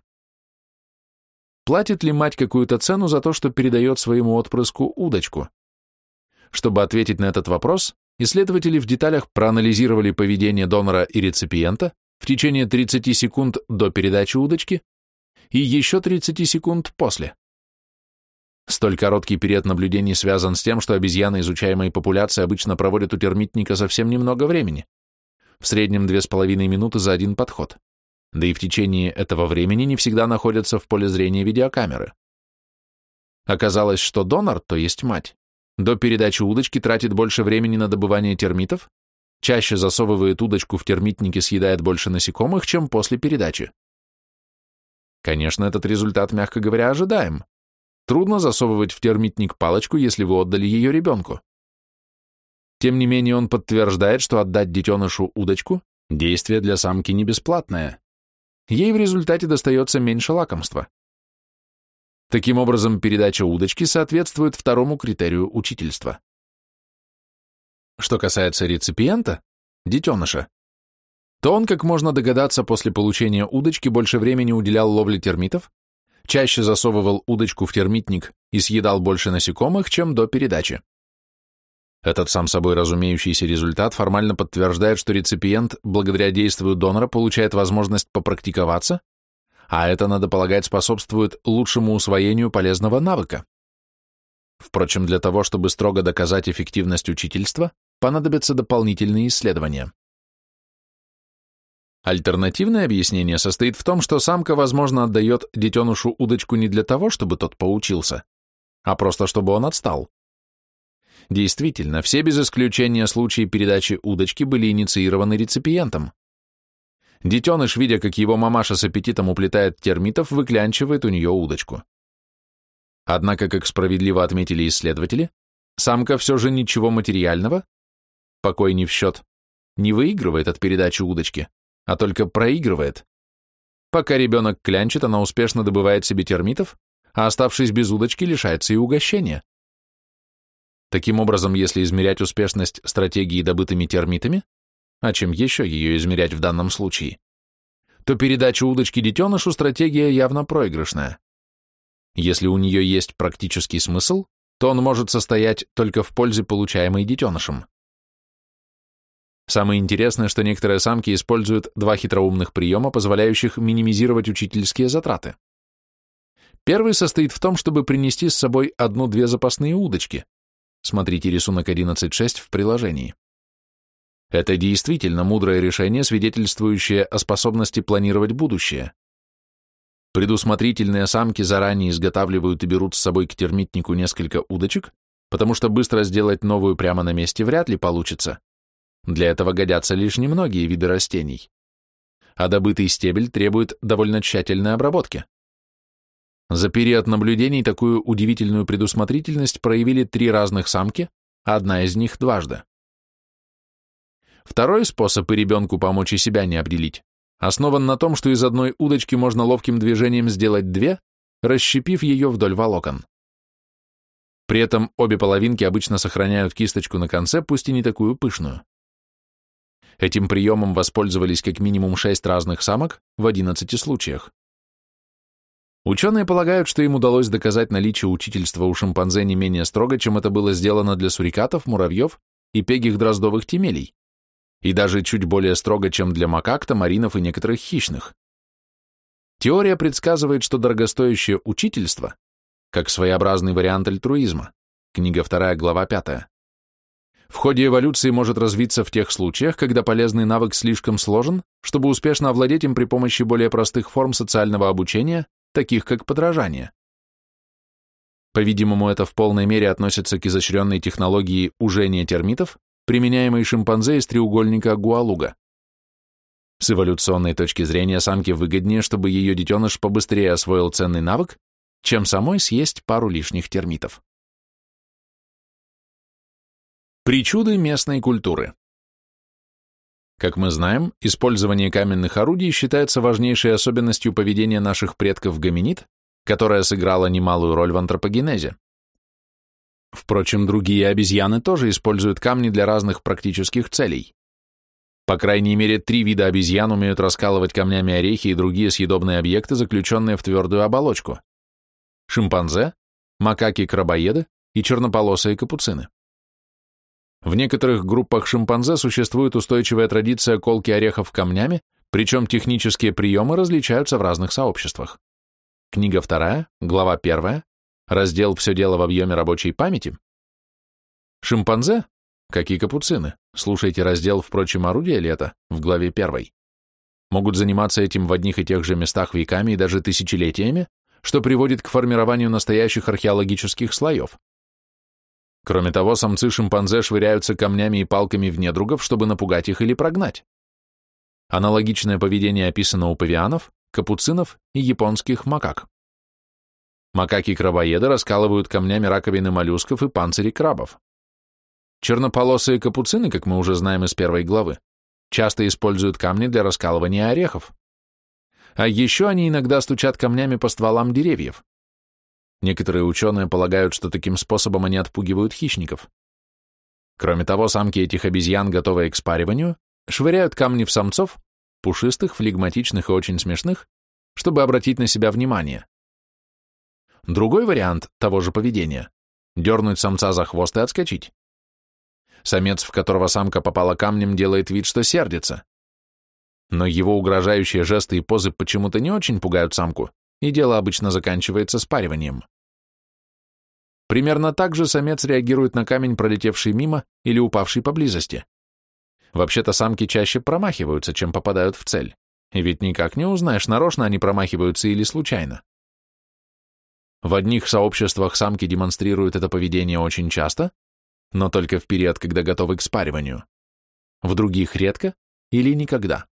Платит ли мать какую-то цену за то, что передает своему отпрыску удочку? Чтобы ответить на этот вопрос, исследователи в деталях проанализировали поведение донора и реципиента в течение 30 секунд до передачи удочки и еще 30 секунд после. Столь короткий период наблюдений связан с тем, что обезьяны изучаемой популяции обычно проводят у термитника совсем немного времени, в среднем 2,5 минуты за один подход, да и в течение этого времени не всегда находятся в поле зрения видеокамеры. Оказалось, что донор, то есть мать, до передачи удочки тратит больше времени на добывание термитов, чаще засовывает удочку в термитники, съедает больше насекомых, чем после передачи. Конечно, этот результат, мягко говоря, ожидаем. Трудно засовывать в термитник палочку, если вы отдали ее ребенку. Тем не менее, он подтверждает, что отдать детенышу удочку – действие для самки не бесплатное. Ей в результате достается меньше лакомства. Таким образом, передача удочки соответствует второму критерию учительства. Что касается реципиента, детеныша, то он, как можно догадаться, после получения удочки больше времени уделял ловле термитов, чаще засовывал удочку в термитник и съедал больше насекомых, чем до передачи. Этот сам собой разумеющийся результат формально подтверждает, что реципиент, благодаря действию донора, получает возможность попрактиковаться, а это, надо полагать, способствует лучшему усвоению полезного навыка. Впрочем, для того, чтобы строго доказать эффективность учительства, понадобятся дополнительные исследования. Альтернативное объяснение состоит в том, что самка, возможно, отдает детенышу удочку не для того, чтобы тот поучился, а просто чтобы он отстал. Действительно, все без исключения случаи передачи удочки были инициированы реципиентом. Детеныш, видя, как его мамаша с аппетитом уплетает термитов, выклянчивает у нее удочку. Однако, как справедливо отметили исследователи, самка все же ничего материального, покой не в счет, не выигрывает от передачи удочки, а только проигрывает. Пока ребенок клянчит, она успешно добывает себе термитов, а оставшись без удочки, лишается и угощения. Таким образом, если измерять успешность стратегии добытыми термитами, а чем еще ее измерять в данном случае, то передача удочки детенышу стратегия явно проигрышная. Если у нее есть практический смысл, то он может состоять только в пользе, получаемой детенышем. Самое интересное, что некоторые самки используют два хитроумных приема, позволяющих минимизировать учительские затраты. Первый состоит в том, чтобы принести с собой одну-две запасные удочки. Смотрите рисунок 11.6 в приложении. Это действительно мудрое решение, свидетельствующее о способности планировать будущее. Предусмотрительные самки заранее изготавливают и берут с собой к термитнику несколько удочек, потому что быстро сделать новую прямо на месте вряд ли получится. Для этого годятся лишь немногие виды растений. А добытый стебель требует довольно тщательной обработки. За период наблюдений такую удивительную предусмотрительность проявили три разных самки, а одна из них дважды. Второй способ и ребенку помочь и себя не определить основан на том, что из одной удочки можно ловким движением сделать две, расщепив ее вдоль волокон. При этом обе половинки обычно сохраняют кисточку на конце, пусть и не такую пышную. Этим приемом воспользовались как минимум шесть разных самок в 11 случаях. Ученые полагают, что им удалось доказать наличие учительства у шимпанзе не менее строго, чем это было сделано для сурикатов, муравьев и пегих дроздовых темелей, и даже чуть более строго, чем для макак, тамаринов и некоторых хищных. Теория предсказывает, что дорогостоящее учительство, как своеобразный вариант альтруизма, книга 2, глава 5, в ходе эволюции может развиться в тех случаях, когда полезный навык слишком сложен, чтобы успешно овладеть им при помощи более простых форм социального обучения, таких как подражание. По-видимому, это в полной мере относится к изощренной технологии ужения термитов, применяемой шимпанзе из треугольника Гуалуга. С эволюционной точки зрения самке выгоднее, чтобы ее детеныш побыстрее освоил ценный навык, чем самой съесть пару лишних термитов. Причуды местной культуры. Как мы знаем, использование каменных орудий считается важнейшей особенностью поведения наших предков гоминид, которая сыграла немалую роль в антропогенезе. Впрочем, другие обезьяны тоже используют камни для разных практических целей. По крайней мере, три вида обезьян умеют раскалывать камнями орехи и другие съедобные объекты, заключенные в твердую оболочку. Шимпанзе, макаки-крабоеды и чернополосые капуцины. В некоторых группах шимпанзе существует устойчивая традиция колки орехов камнями, причем технические приемы различаются в разных сообществах. Книга 2, глава 1, раздел «Все дело в объеме рабочей памяти». Шимпанзе, как и капуцины, слушайте раздел «Впрочем, орудие это» в главе 1, могут заниматься этим в одних и тех же местах веками и даже тысячелетиями, что приводит к формированию настоящих археологических слоев. Кроме того, самцы шимпанзе швыряются камнями и палками в недругов, чтобы напугать их или прогнать. Аналогичное поведение описано у павианов, капуцинов и японских макак. Макаки-крабоеды раскалывают камнями раковины моллюсков и панцири крабов. Чернополосые капуцины, как мы уже знаем из первой главы, часто используют камни для раскалывания орехов. А еще они иногда стучат камнями по стволам деревьев. Некоторые ученые полагают, что таким способом они отпугивают хищников. Кроме того, самки этих обезьян, готовые к спариванию, швыряют камни в самцов, пушистых, флегматичных и очень смешных, чтобы обратить на себя внимание. Другой вариант того же поведения – дернуть самца за хвост и отскочить. Самец, в которого самка попала камнем, делает вид, что сердится. Но его угрожающие жесты и позы почему-то не очень пугают самку, и дело обычно заканчивается спариванием. Примерно так же самец реагирует на камень, пролетевший мимо или упавший поблизости. Вообще-то самки чаще промахиваются, чем попадают в цель. И ведь никак не узнаешь, нарочно они промахиваются или случайно. В одних сообществах самки демонстрируют это поведение очень часто, но только в период, когда готовы к спариванию. В других редко или никогда.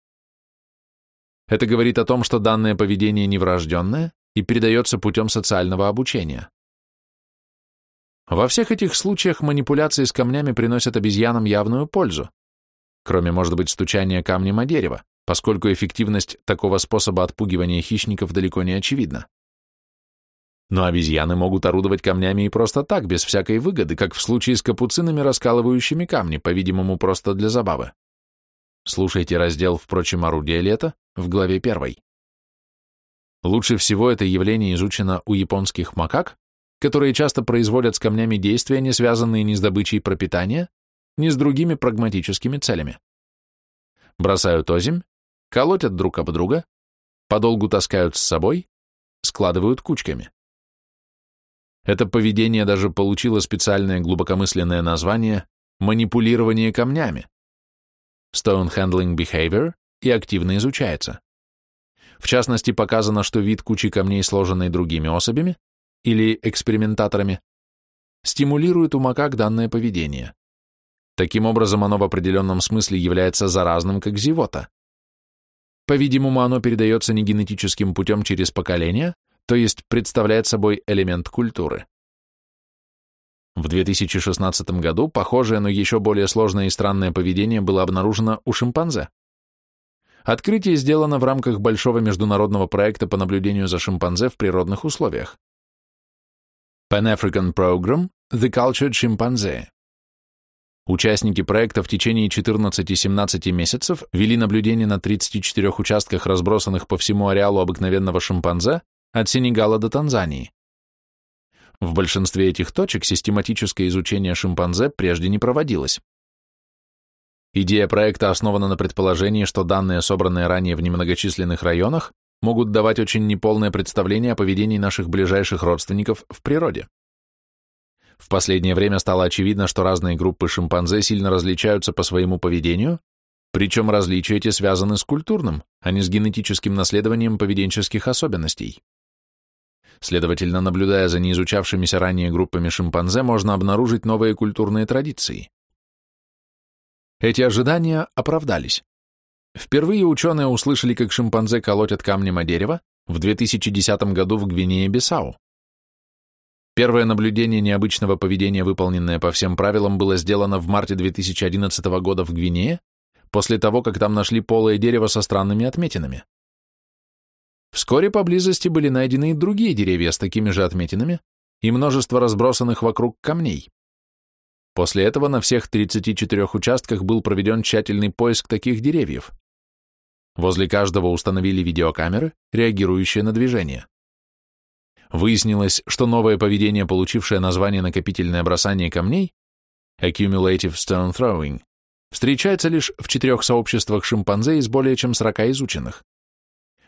Это говорит о том, что данное поведение неврожденное и передается путем социального обучения. Во всех этих случаях манипуляции с камнями приносят обезьянам явную пользу, кроме, может быть, стучания камнем о дерево, поскольку эффективность такого способа отпугивания хищников далеко не очевидна. Но обезьяны могут орудовать камнями и просто так, без всякой выгоды, как в случае с капуцинами, раскалывающими камни, по-видимому, просто для забавы. Слушайте раздел «Впрочем, орудие это?» в главе 1. Лучше всего это явление изучено у японских макак, которые часто производят с камнями действия, не связанные ни с добычей пропитания, ни с другими прагматическими целями. Бросают озимь, колотят друг об друга, подолгу таскают с собой, складывают кучками. Это поведение даже получило специальное глубокомысленное название «манипулирование камнями» Stone Handling Behavior и активно изучается. В частности, показано, что вид кучи камней, сложенной другими особями или экспериментаторами, стимулирует у макак данное поведение. Таким образом, оно в определенном смысле является заразным, как зевота. По-видимому, оно передается не генетическим путем через поколения, то есть представляет собой элемент культуры. В 2016 году похожее, но еще более сложное и странное поведение было обнаружено у шимпанзе. Открытие сделано в рамках большого международного проекта по наблюдению за шимпанзе в природных условиях. Pan-African Program The Cultured Chimpanzee. Участники проекта в течение 14-17 месяцев вели наблюдение на 34 участках, разбросанных по всему ареалу обыкновенного шимпанзе, от Сенегала до Танзании. В большинстве этих точек систематическое изучение шимпанзе прежде не проводилось. Идея проекта основана на предположении, что данные, собранные ранее в немногочисленных районах, могут давать очень неполное представление о поведении наших ближайших родственников в природе. В последнее время стало очевидно, что разные группы шимпанзе сильно различаются по своему поведению, причем различия эти связаны с культурным, а не с генетическим наследованием поведенческих особенностей. Следовательно, наблюдая за неизучавшимися ранее группами шимпанзе, можно обнаружить новые культурные традиции. Эти ожидания оправдались. Впервые ученые услышали, как шимпанзе колотят камнем о дерево в 2010 году в Гвинее-Бисау. Первое наблюдение необычного поведения, выполненное по всем правилам, было сделано в марте 2011 года в Гвинее, после того, как там нашли полое дерево со странными отметинами. Вскоре поблизости были найдены и другие деревья с такими же отметинами и множество разбросанных вокруг камней. После этого на всех 34 участках был проведен тщательный поиск таких деревьев. Возле каждого установили видеокамеры, реагирующие на движение. Выяснилось, что новое поведение, получившее название накопительное бросание камней, Accumulative Stone Throwing, встречается лишь в четырех сообществах шимпанзе из более чем 40 изученных.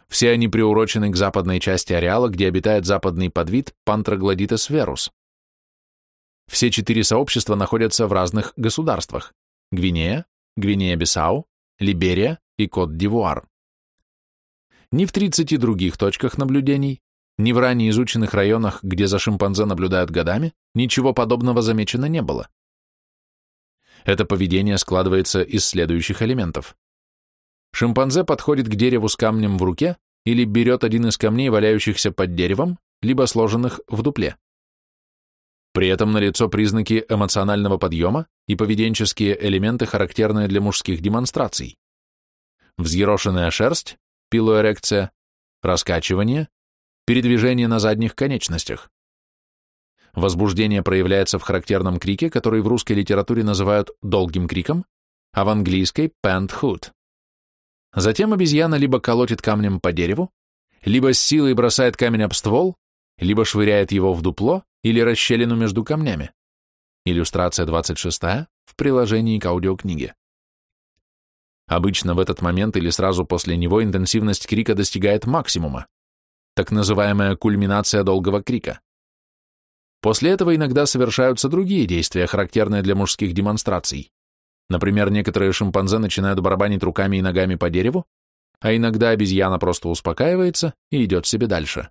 Все они приурочены к западной части ареала, где обитает западный подвид Panthroglodytes verus. Все четыре сообщества находятся в разных государствах – Гвинея, Гвинея-Бисау, Либерия и Кот-д'Ивуар. Ни в 30 других точках наблюдений, ни в ранее изученных районах, где за шимпанзе наблюдают годами, ничего подобного замечено не было. Это поведение складывается из следующих элементов. Шимпанзе подходит к дереву с камнем в руке или берет один из камней, валяющихся под деревом, либо сложенных в дупле. При этом налицо признаки эмоционального подъема и поведенческие элементы, характерные для мужских демонстраций. Взъерошенная шерсть, пилоэрекция, раскачивание, передвижение на задних конечностях. Возбуждение проявляется в характерном крике, который в русской литературе называют долгим криком, а в английской – pant. Затем обезьяна либо колотит камнем по дереву, либо с силой бросает камень об ствол, либо швыряет его в дупло или расщелину между камнями. Иллюстрация 26 в приложении к аудиокниге. Обычно в этот момент или сразу после него интенсивность крика достигает максимума, так называемая кульминация долгого крика. После этого иногда совершаются другие действия, характерные для мужских демонстраций. Например, некоторые шимпанзе начинают барабанить руками и ногами по дереву, а иногда обезьяна просто успокаивается и идет себе дальше.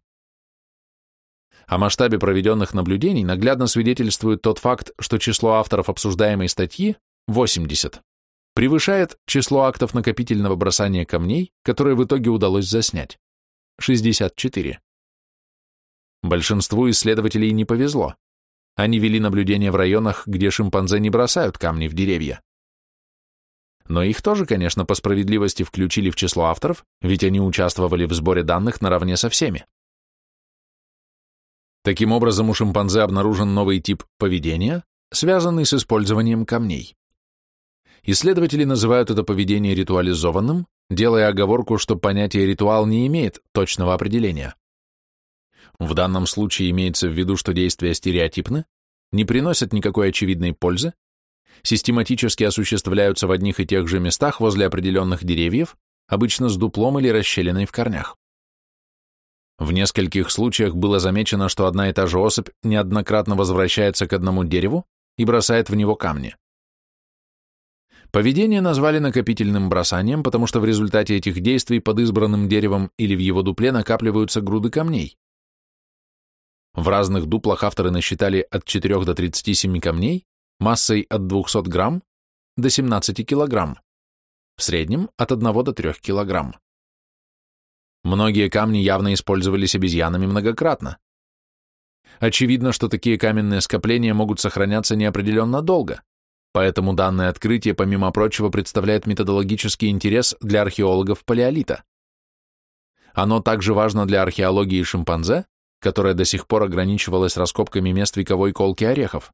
О масштабе проведенных наблюдений наглядно свидетельствует тот факт, что число авторов обсуждаемой статьи, 80, превышает число актов накопительного бросания камней, которые в итоге удалось заснять, 64. Большинству исследователей не повезло. Они вели наблюдения в районах, где шимпанзе не бросают камни в деревья. Но их тоже, конечно, по справедливости включили в число авторов, ведь они участвовали в сборе данных наравне со всеми. Таким образом, у шимпанзе обнаружен новый тип поведения, связанный с использованием камней. Исследователи называют это поведение ритуализованным, делая оговорку, что понятие «ритуал» не имеет точного определения. В данном случае имеется в виду, что действия стереотипны, не приносят никакой очевидной пользы, систематически осуществляются в одних и тех же местах возле определенных деревьев, обычно с дуплом или расщелиной в корнях. В нескольких случаях было замечено, что одна и та же особь неоднократно возвращается к одному дереву и бросает в него камни. Поведение назвали накопительным бросанием, потому что в результате этих действий под избранным деревом или в его дупле накапливаются груды камней. В разных дуплах авторы насчитали от 4 до 37 камней, массой от 200 грамм до 17 килограмм, в среднем от 1 до 3 килограмм. Многие камни явно использовались обезьянами многократно. Очевидно, что такие каменные скопления могут сохраняться неопределенно долго, поэтому данное открытие, помимо прочего, представляет методологический интерес для археологов палеолита. Оно также важно для археологии шимпанзе, которая до сих пор ограничивалась раскопками мест вековой колки орехов.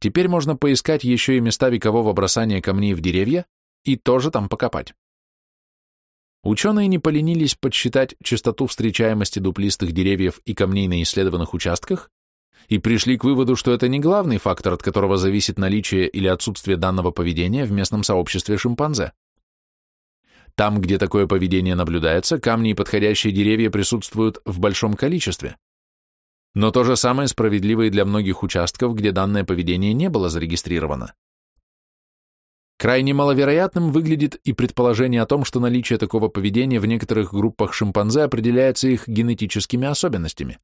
Теперь можно поискать еще и места векового бросания камней в деревья и тоже там покопать. Ученые не поленились подсчитать частоту встречаемости дуплистых деревьев и камней на исследованных участках и пришли к выводу, что это не главный фактор, от которого зависит наличие или отсутствие данного поведения в местном сообществе шимпанзе. Там, где такое поведение наблюдается, камни и подходящие деревья присутствуют в большом количестве. Но то же самое справедливо и для многих участков, где данное поведение не было зарегистрировано. Крайне маловероятным выглядит и предположение о том, что наличие такого поведения в некоторых группах шимпанзе определяется их генетическими особенностями.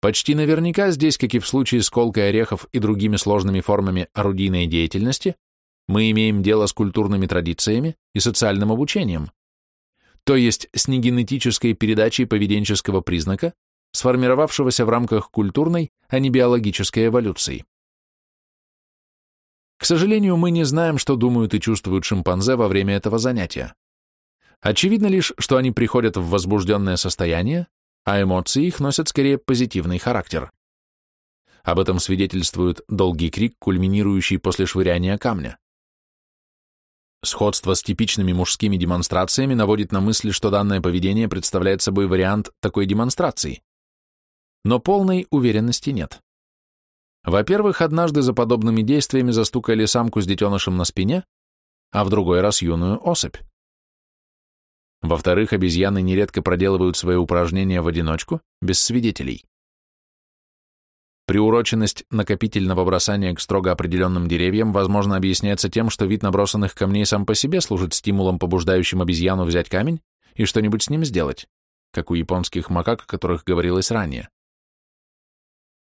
Почти наверняка здесь, как и в случае с колкой орехов и другими сложными формами орудийной деятельности, мы имеем дело с культурными традициями и социальным обучением, то есть с негенетической передачей поведенческого признака, сформировавшегося в рамках культурной, а не биологической эволюции. К сожалению, мы не знаем, что думают и чувствуют шимпанзе во время этого занятия. Очевидно лишь, что они приходят в возбужденное состояние, а эмоции их носят скорее позитивный характер. Об этом свидетельствует долгий крик, кульминирующий после швыряния камня. Сходство с типичными мужскими демонстрациями наводит на мысль, что данное поведение представляет собой вариант такой демонстрации. Но полной уверенности нет. Во-первых, однажды за подобными действиями застукали самку с детенышем на спине, а в другой раз юную особь. Во-вторых, обезьяны нередко проделывают свои упражнения в одиночку, без свидетелей. Приуроченность накопительного бросания к строго определенным деревьям, возможно, объясняется тем, что вид набросанных камней сам по себе служит стимулом, побуждающим обезьяну взять камень и что-нибудь с ним сделать, как у японских макак, о которых говорилось ранее.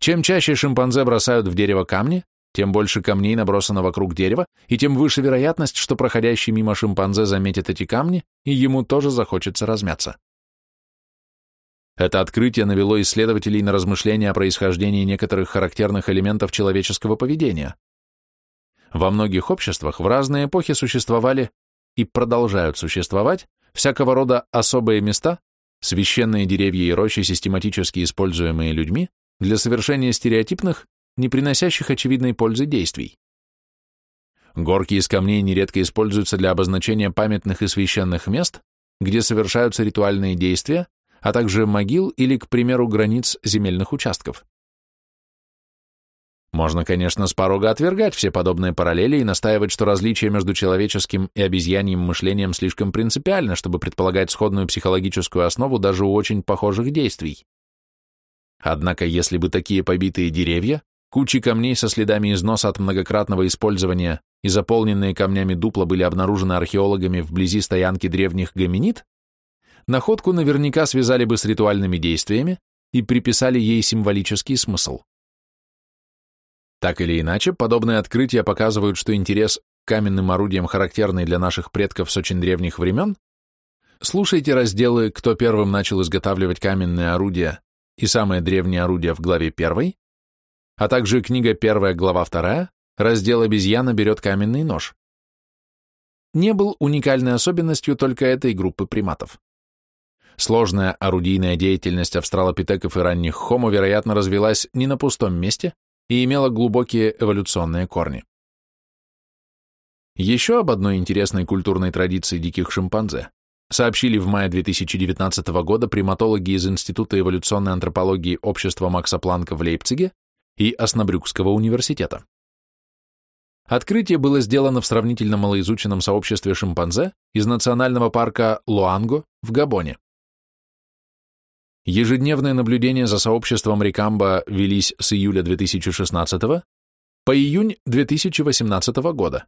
Чем чаще шимпанзе бросают в дерево камни, тем больше камней набросано вокруг дерева, и тем выше вероятность, что проходящий мимо шимпанзе заметит эти камни, и ему тоже захочется размяться. Это открытие навело исследователей на размышления о происхождении некоторых характерных элементов человеческого поведения. Во многих обществах в разные эпохи существовали и продолжают существовать всякого рода особые места, священные деревья и рощи, систематически используемые людьми для совершения стереотипных, не приносящих очевидной пользы действий. Горки из камней нередко используются для обозначения памятных и священных мест, где совершаются ритуальные действия, а также могил или, к примеру, границ земельных участков. Можно, конечно, с порога отвергать все подобные параллели и настаивать, что различие между человеческим и обезьяньим мышлением слишком принципиально, чтобы предполагать сходную психологическую основу даже у очень похожих действий. Однако, если бы такие побитые деревья, кучи камней со следами износа от многократного использования и заполненные камнями дупла были обнаружены археологами вблизи стоянки древних гоминид, находку наверняка связали бы с ритуальными действиями и приписали ей символический смысл. Так или иначе, подобные открытия показывают, что интерес к каменным орудиям, характерный для наших предков с очень древних времен, слушайте разделы «Кто первым начал изготавливать каменные орудия» и «Самые древние орудия» в главе 1, а также книга 1, глава 2, раздел «Обезьяна берет каменный нож». Не был уникальной особенностью только этой группы приматов. Сложная орудийная деятельность австралопитеков и ранних хомо, вероятно, развилась не на пустом месте, и имела глубокие эволюционные корни. Еще об одной интересной культурной традиции диких шимпанзе сообщили в мае 2019 года приматологи из Института эволюционной антропологии общества Макса Планка в Лейпциге и Оснабрюкского университета. Открытие было сделано в сравнительно малоизученном сообществе шимпанзе из национального парка Луанго в Габоне. Ежедневные наблюдения за сообществом Рикамба велись с июля 2016 по июнь 2018 года.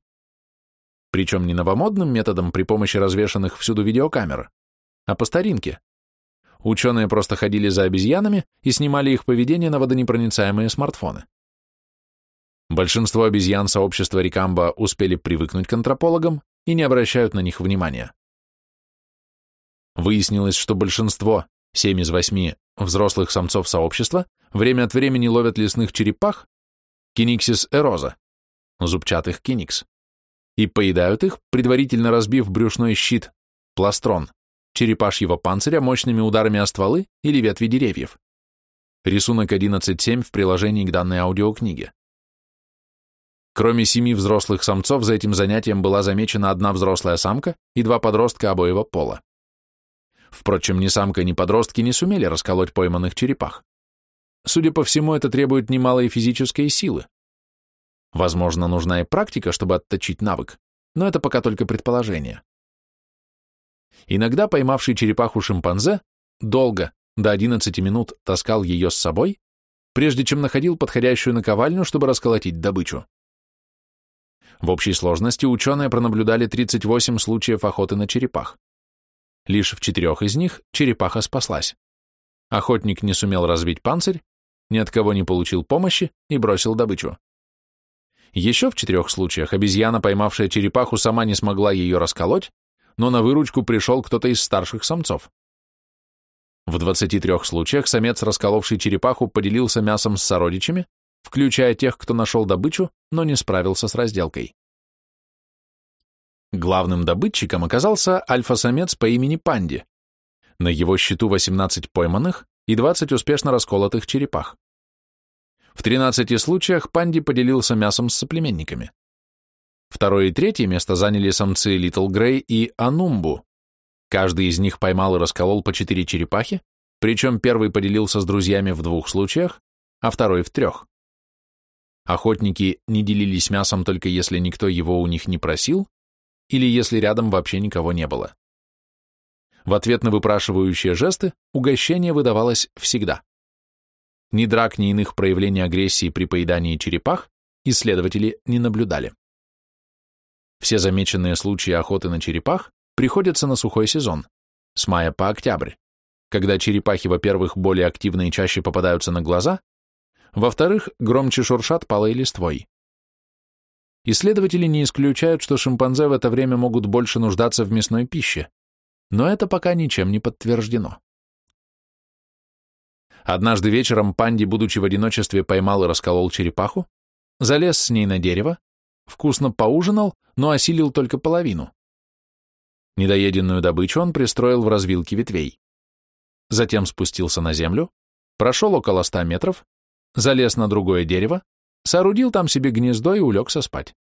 Причем не новомодным методом при помощи развешанных всюду видеокамер, а по старинке. Ученые просто ходили за обезьянами и снимали их поведение на водонепроницаемые смартфоны. Большинство обезьян сообщества Рикамба успели привыкнуть к антропологам и не обращают на них внимания. Выяснилось, что большинство, Семь из восьми взрослых самцов сообщества время от времени ловят лесных черепах, киниксис эроза, зубчатых киникс, и поедают их, предварительно разбив брюшной щит, пластрон, черепашьего панциря мощными ударами о стволы или ветви деревьев. Рисунок 11.7 в приложении к данной аудиокниге. Кроме семи взрослых самцов, за этим занятием была замечена одна взрослая самка и два подростка обоего пола. Впрочем, ни самка, ни подростки не сумели расколоть пойманных черепах. Судя по всему, это требует немалой физической силы. Возможно, нужна и практика, чтобы отточить навык, но это пока только предположение. Иногда поймавший черепаху шимпанзе долго, до 11 минут, таскал ее с собой, прежде чем находил подходящую наковальню, чтобы расколотить добычу. В общей сложности ученые пронаблюдали 38 случаев охоты на черепах. Лишь в четырех из них черепаха спаслась. Охотник не сумел разбить панцирь, ни от кого не получил помощи и бросил добычу. Еще в четырех случаях обезьяна, поймавшая черепаху, сама не смогла ее расколоть, но на выручку пришел кто-то из старших самцов. В 23 случаях самец, расколовший черепаху, поделился мясом с сородичами, включая тех, кто нашел добычу, но не справился с разделкой. Главным добытчиком оказался альфа-самец по имени Панди. На его счету 18 пойманных и 20 успешно расколотых черепах. В 13 случаях Панди поделился мясом с соплеменниками. Второе и третье место заняли самцы Литл Грей и Анумбу. Каждый из них поймал и расколол по четыре черепахи, причем первый поделился с друзьями в двух случаях, а второй в трех. Охотники не делились мясом только если никто его у них не просил, или если рядом вообще никого не было. В ответ на выпрашивающие жесты угощение выдавалось всегда. Ни драк, ни иных проявлений агрессии при поедании черепах исследователи не наблюдали. Все замеченные случаи охоты на черепах приходятся на сухой сезон, с мая по октябрь, когда черепахи, во-первых, более активно и чаще попадаются на глаза, во-вторых, громче шуршат палой листвой. Исследователи не исключают, что шимпанзе в это время могут больше нуждаться в мясной пище, но это пока ничем не подтверждено. Однажды вечером Панди, будучи в одиночестве, поймал и расколол черепаху, залез с ней на дерево, вкусно поужинал, но осилил только половину. Недоеденную добычу он пристроил в развилке ветвей. Затем спустился на землю, прошел около ста метров, залез на другое дерево, соорудил там себе гнездо и улегся спать.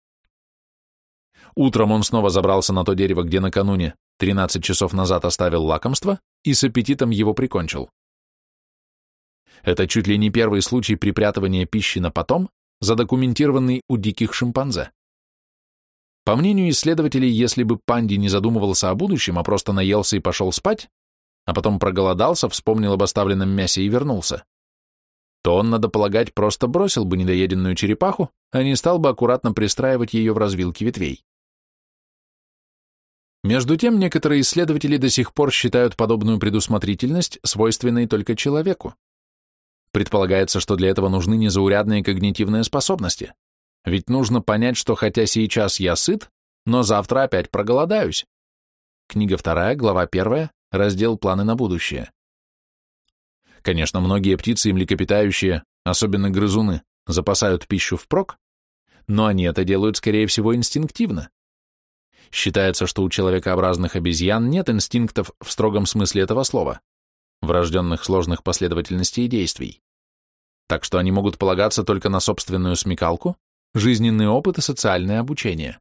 Утром он снова забрался на то дерево, где накануне, 13 часов назад оставил лакомство, и с аппетитом его прикончил. Это чуть ли не первый случай припрятывания пищи на потом, задокументированный у диких шимпанзе. По мнению исследователей, если бы панди не задумывался о будущем, а просто наелся и пошел спать, а потом проголодался, вспомнил об оставленном мясе и вернулся, то он, надо полагать, просто бросил бы недоеденную черепаху, а не стал бы аккуратно пристраивать ее в развилке ветвей. Между тем, некоторые исследователи до сих пор считают подобную предусмотрительность свойственной только человеку. Предполагается, что для этого нужны незаурядные когнитивные способности. Ведь нужно понять, что хотя сейчас я сыт, но завтра опять проголодаюсь. Книга вторая, глава первая, раздел «Планы на будущее». Конечно, многие птицы и млекопитающие, особенно грызуны, запасают пищу впрок, но они это делают, скорее всего, инстинктивно. Считается, что у человекообразных обезьян нет инстинктов в строгом смысле этого слова, врожденных сложных последовательностей действий. Так что они могут полагаться только на собственную смекалку, жизненный опыт и социальное обучение.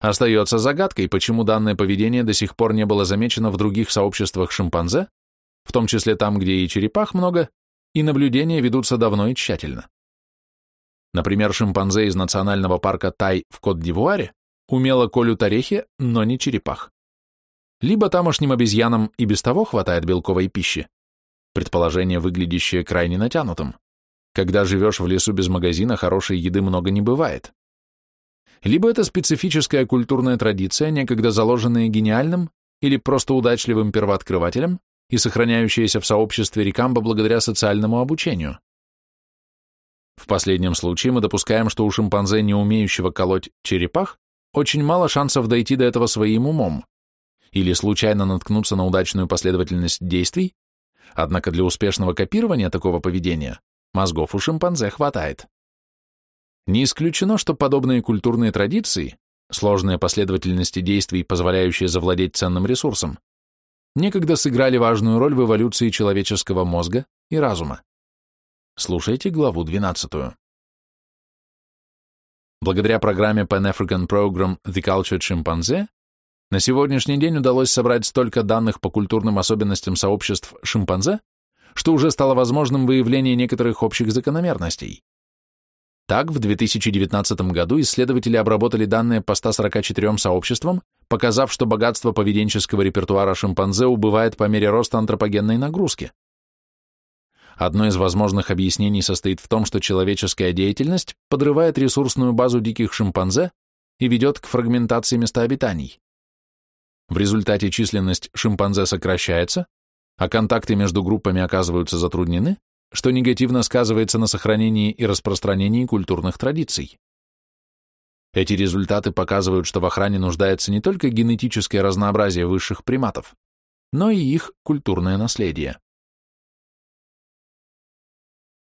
Остается загадкой, почему данное поведение до сих пор не было замечено в других сообществах шимпанзе, в том числе там, где и черепах много, и наблюдения ведутся давно и тщательно. Например, шимпанзе из национального парка Тай в Кот-д'Ивуаре умело колют орехи, но не черепах. Либо тамошним обезьянам и без того хватает белковой пищи, предположение, выглядящее крайне натянутым. Когда живешь в лесу без магазина, хорошей еды много не бывает. Либо это специфическая культурная традиция, некогда заложенная гениальным или просто удачливым первооткрывателем, и сохраняющаяся в сообществе Рикамба благодаря социальному обучению. В последнем случае мы допускаем, что у шимпанзе, не умеющего колоть черепах, очень мало шансов дойти до этого своим умом или случайно наткнуться на удачную последовательность действий, однако для успешного копирования такого поведения мозгов у шимпанзе хватает. Не исключено, что подобные культурные традиции, сложные последовательности действий, позволяющие завладеть ценным ресурсом, некогда сыграли важную роль в эволюции человеческого мозга и разума. Слушайте главу 12. Благодаря программе Pan-African Program The Cultured Chimpanzee на сегодняшний день удалось собрать столько данных по культурным особенностям сообществ шимпанзе, что уже стало возможным выявление некоторых общих закономерностей. Так, в 2019 году исследователи обработали данные по 144 сообществам, показав, что богатство поведенческого репертуара шимпанзе убывает по мере роста антропогенной нагрузки. Одно из возможных объяснений состоит в том, что человеческая деятельность подрывает ресурсную базу диких шимпанзе и ведет к фрагментации местообитаний. В результате численность шимпанзе сокращается, а контакты между группами оказываются затруднены, что негативно сказывается на сохранении и распространении культурных традиций. Эти результаты показывают, что в охране нуждается не только генетическое разнообразие высших приматов, но и их культурное наследие.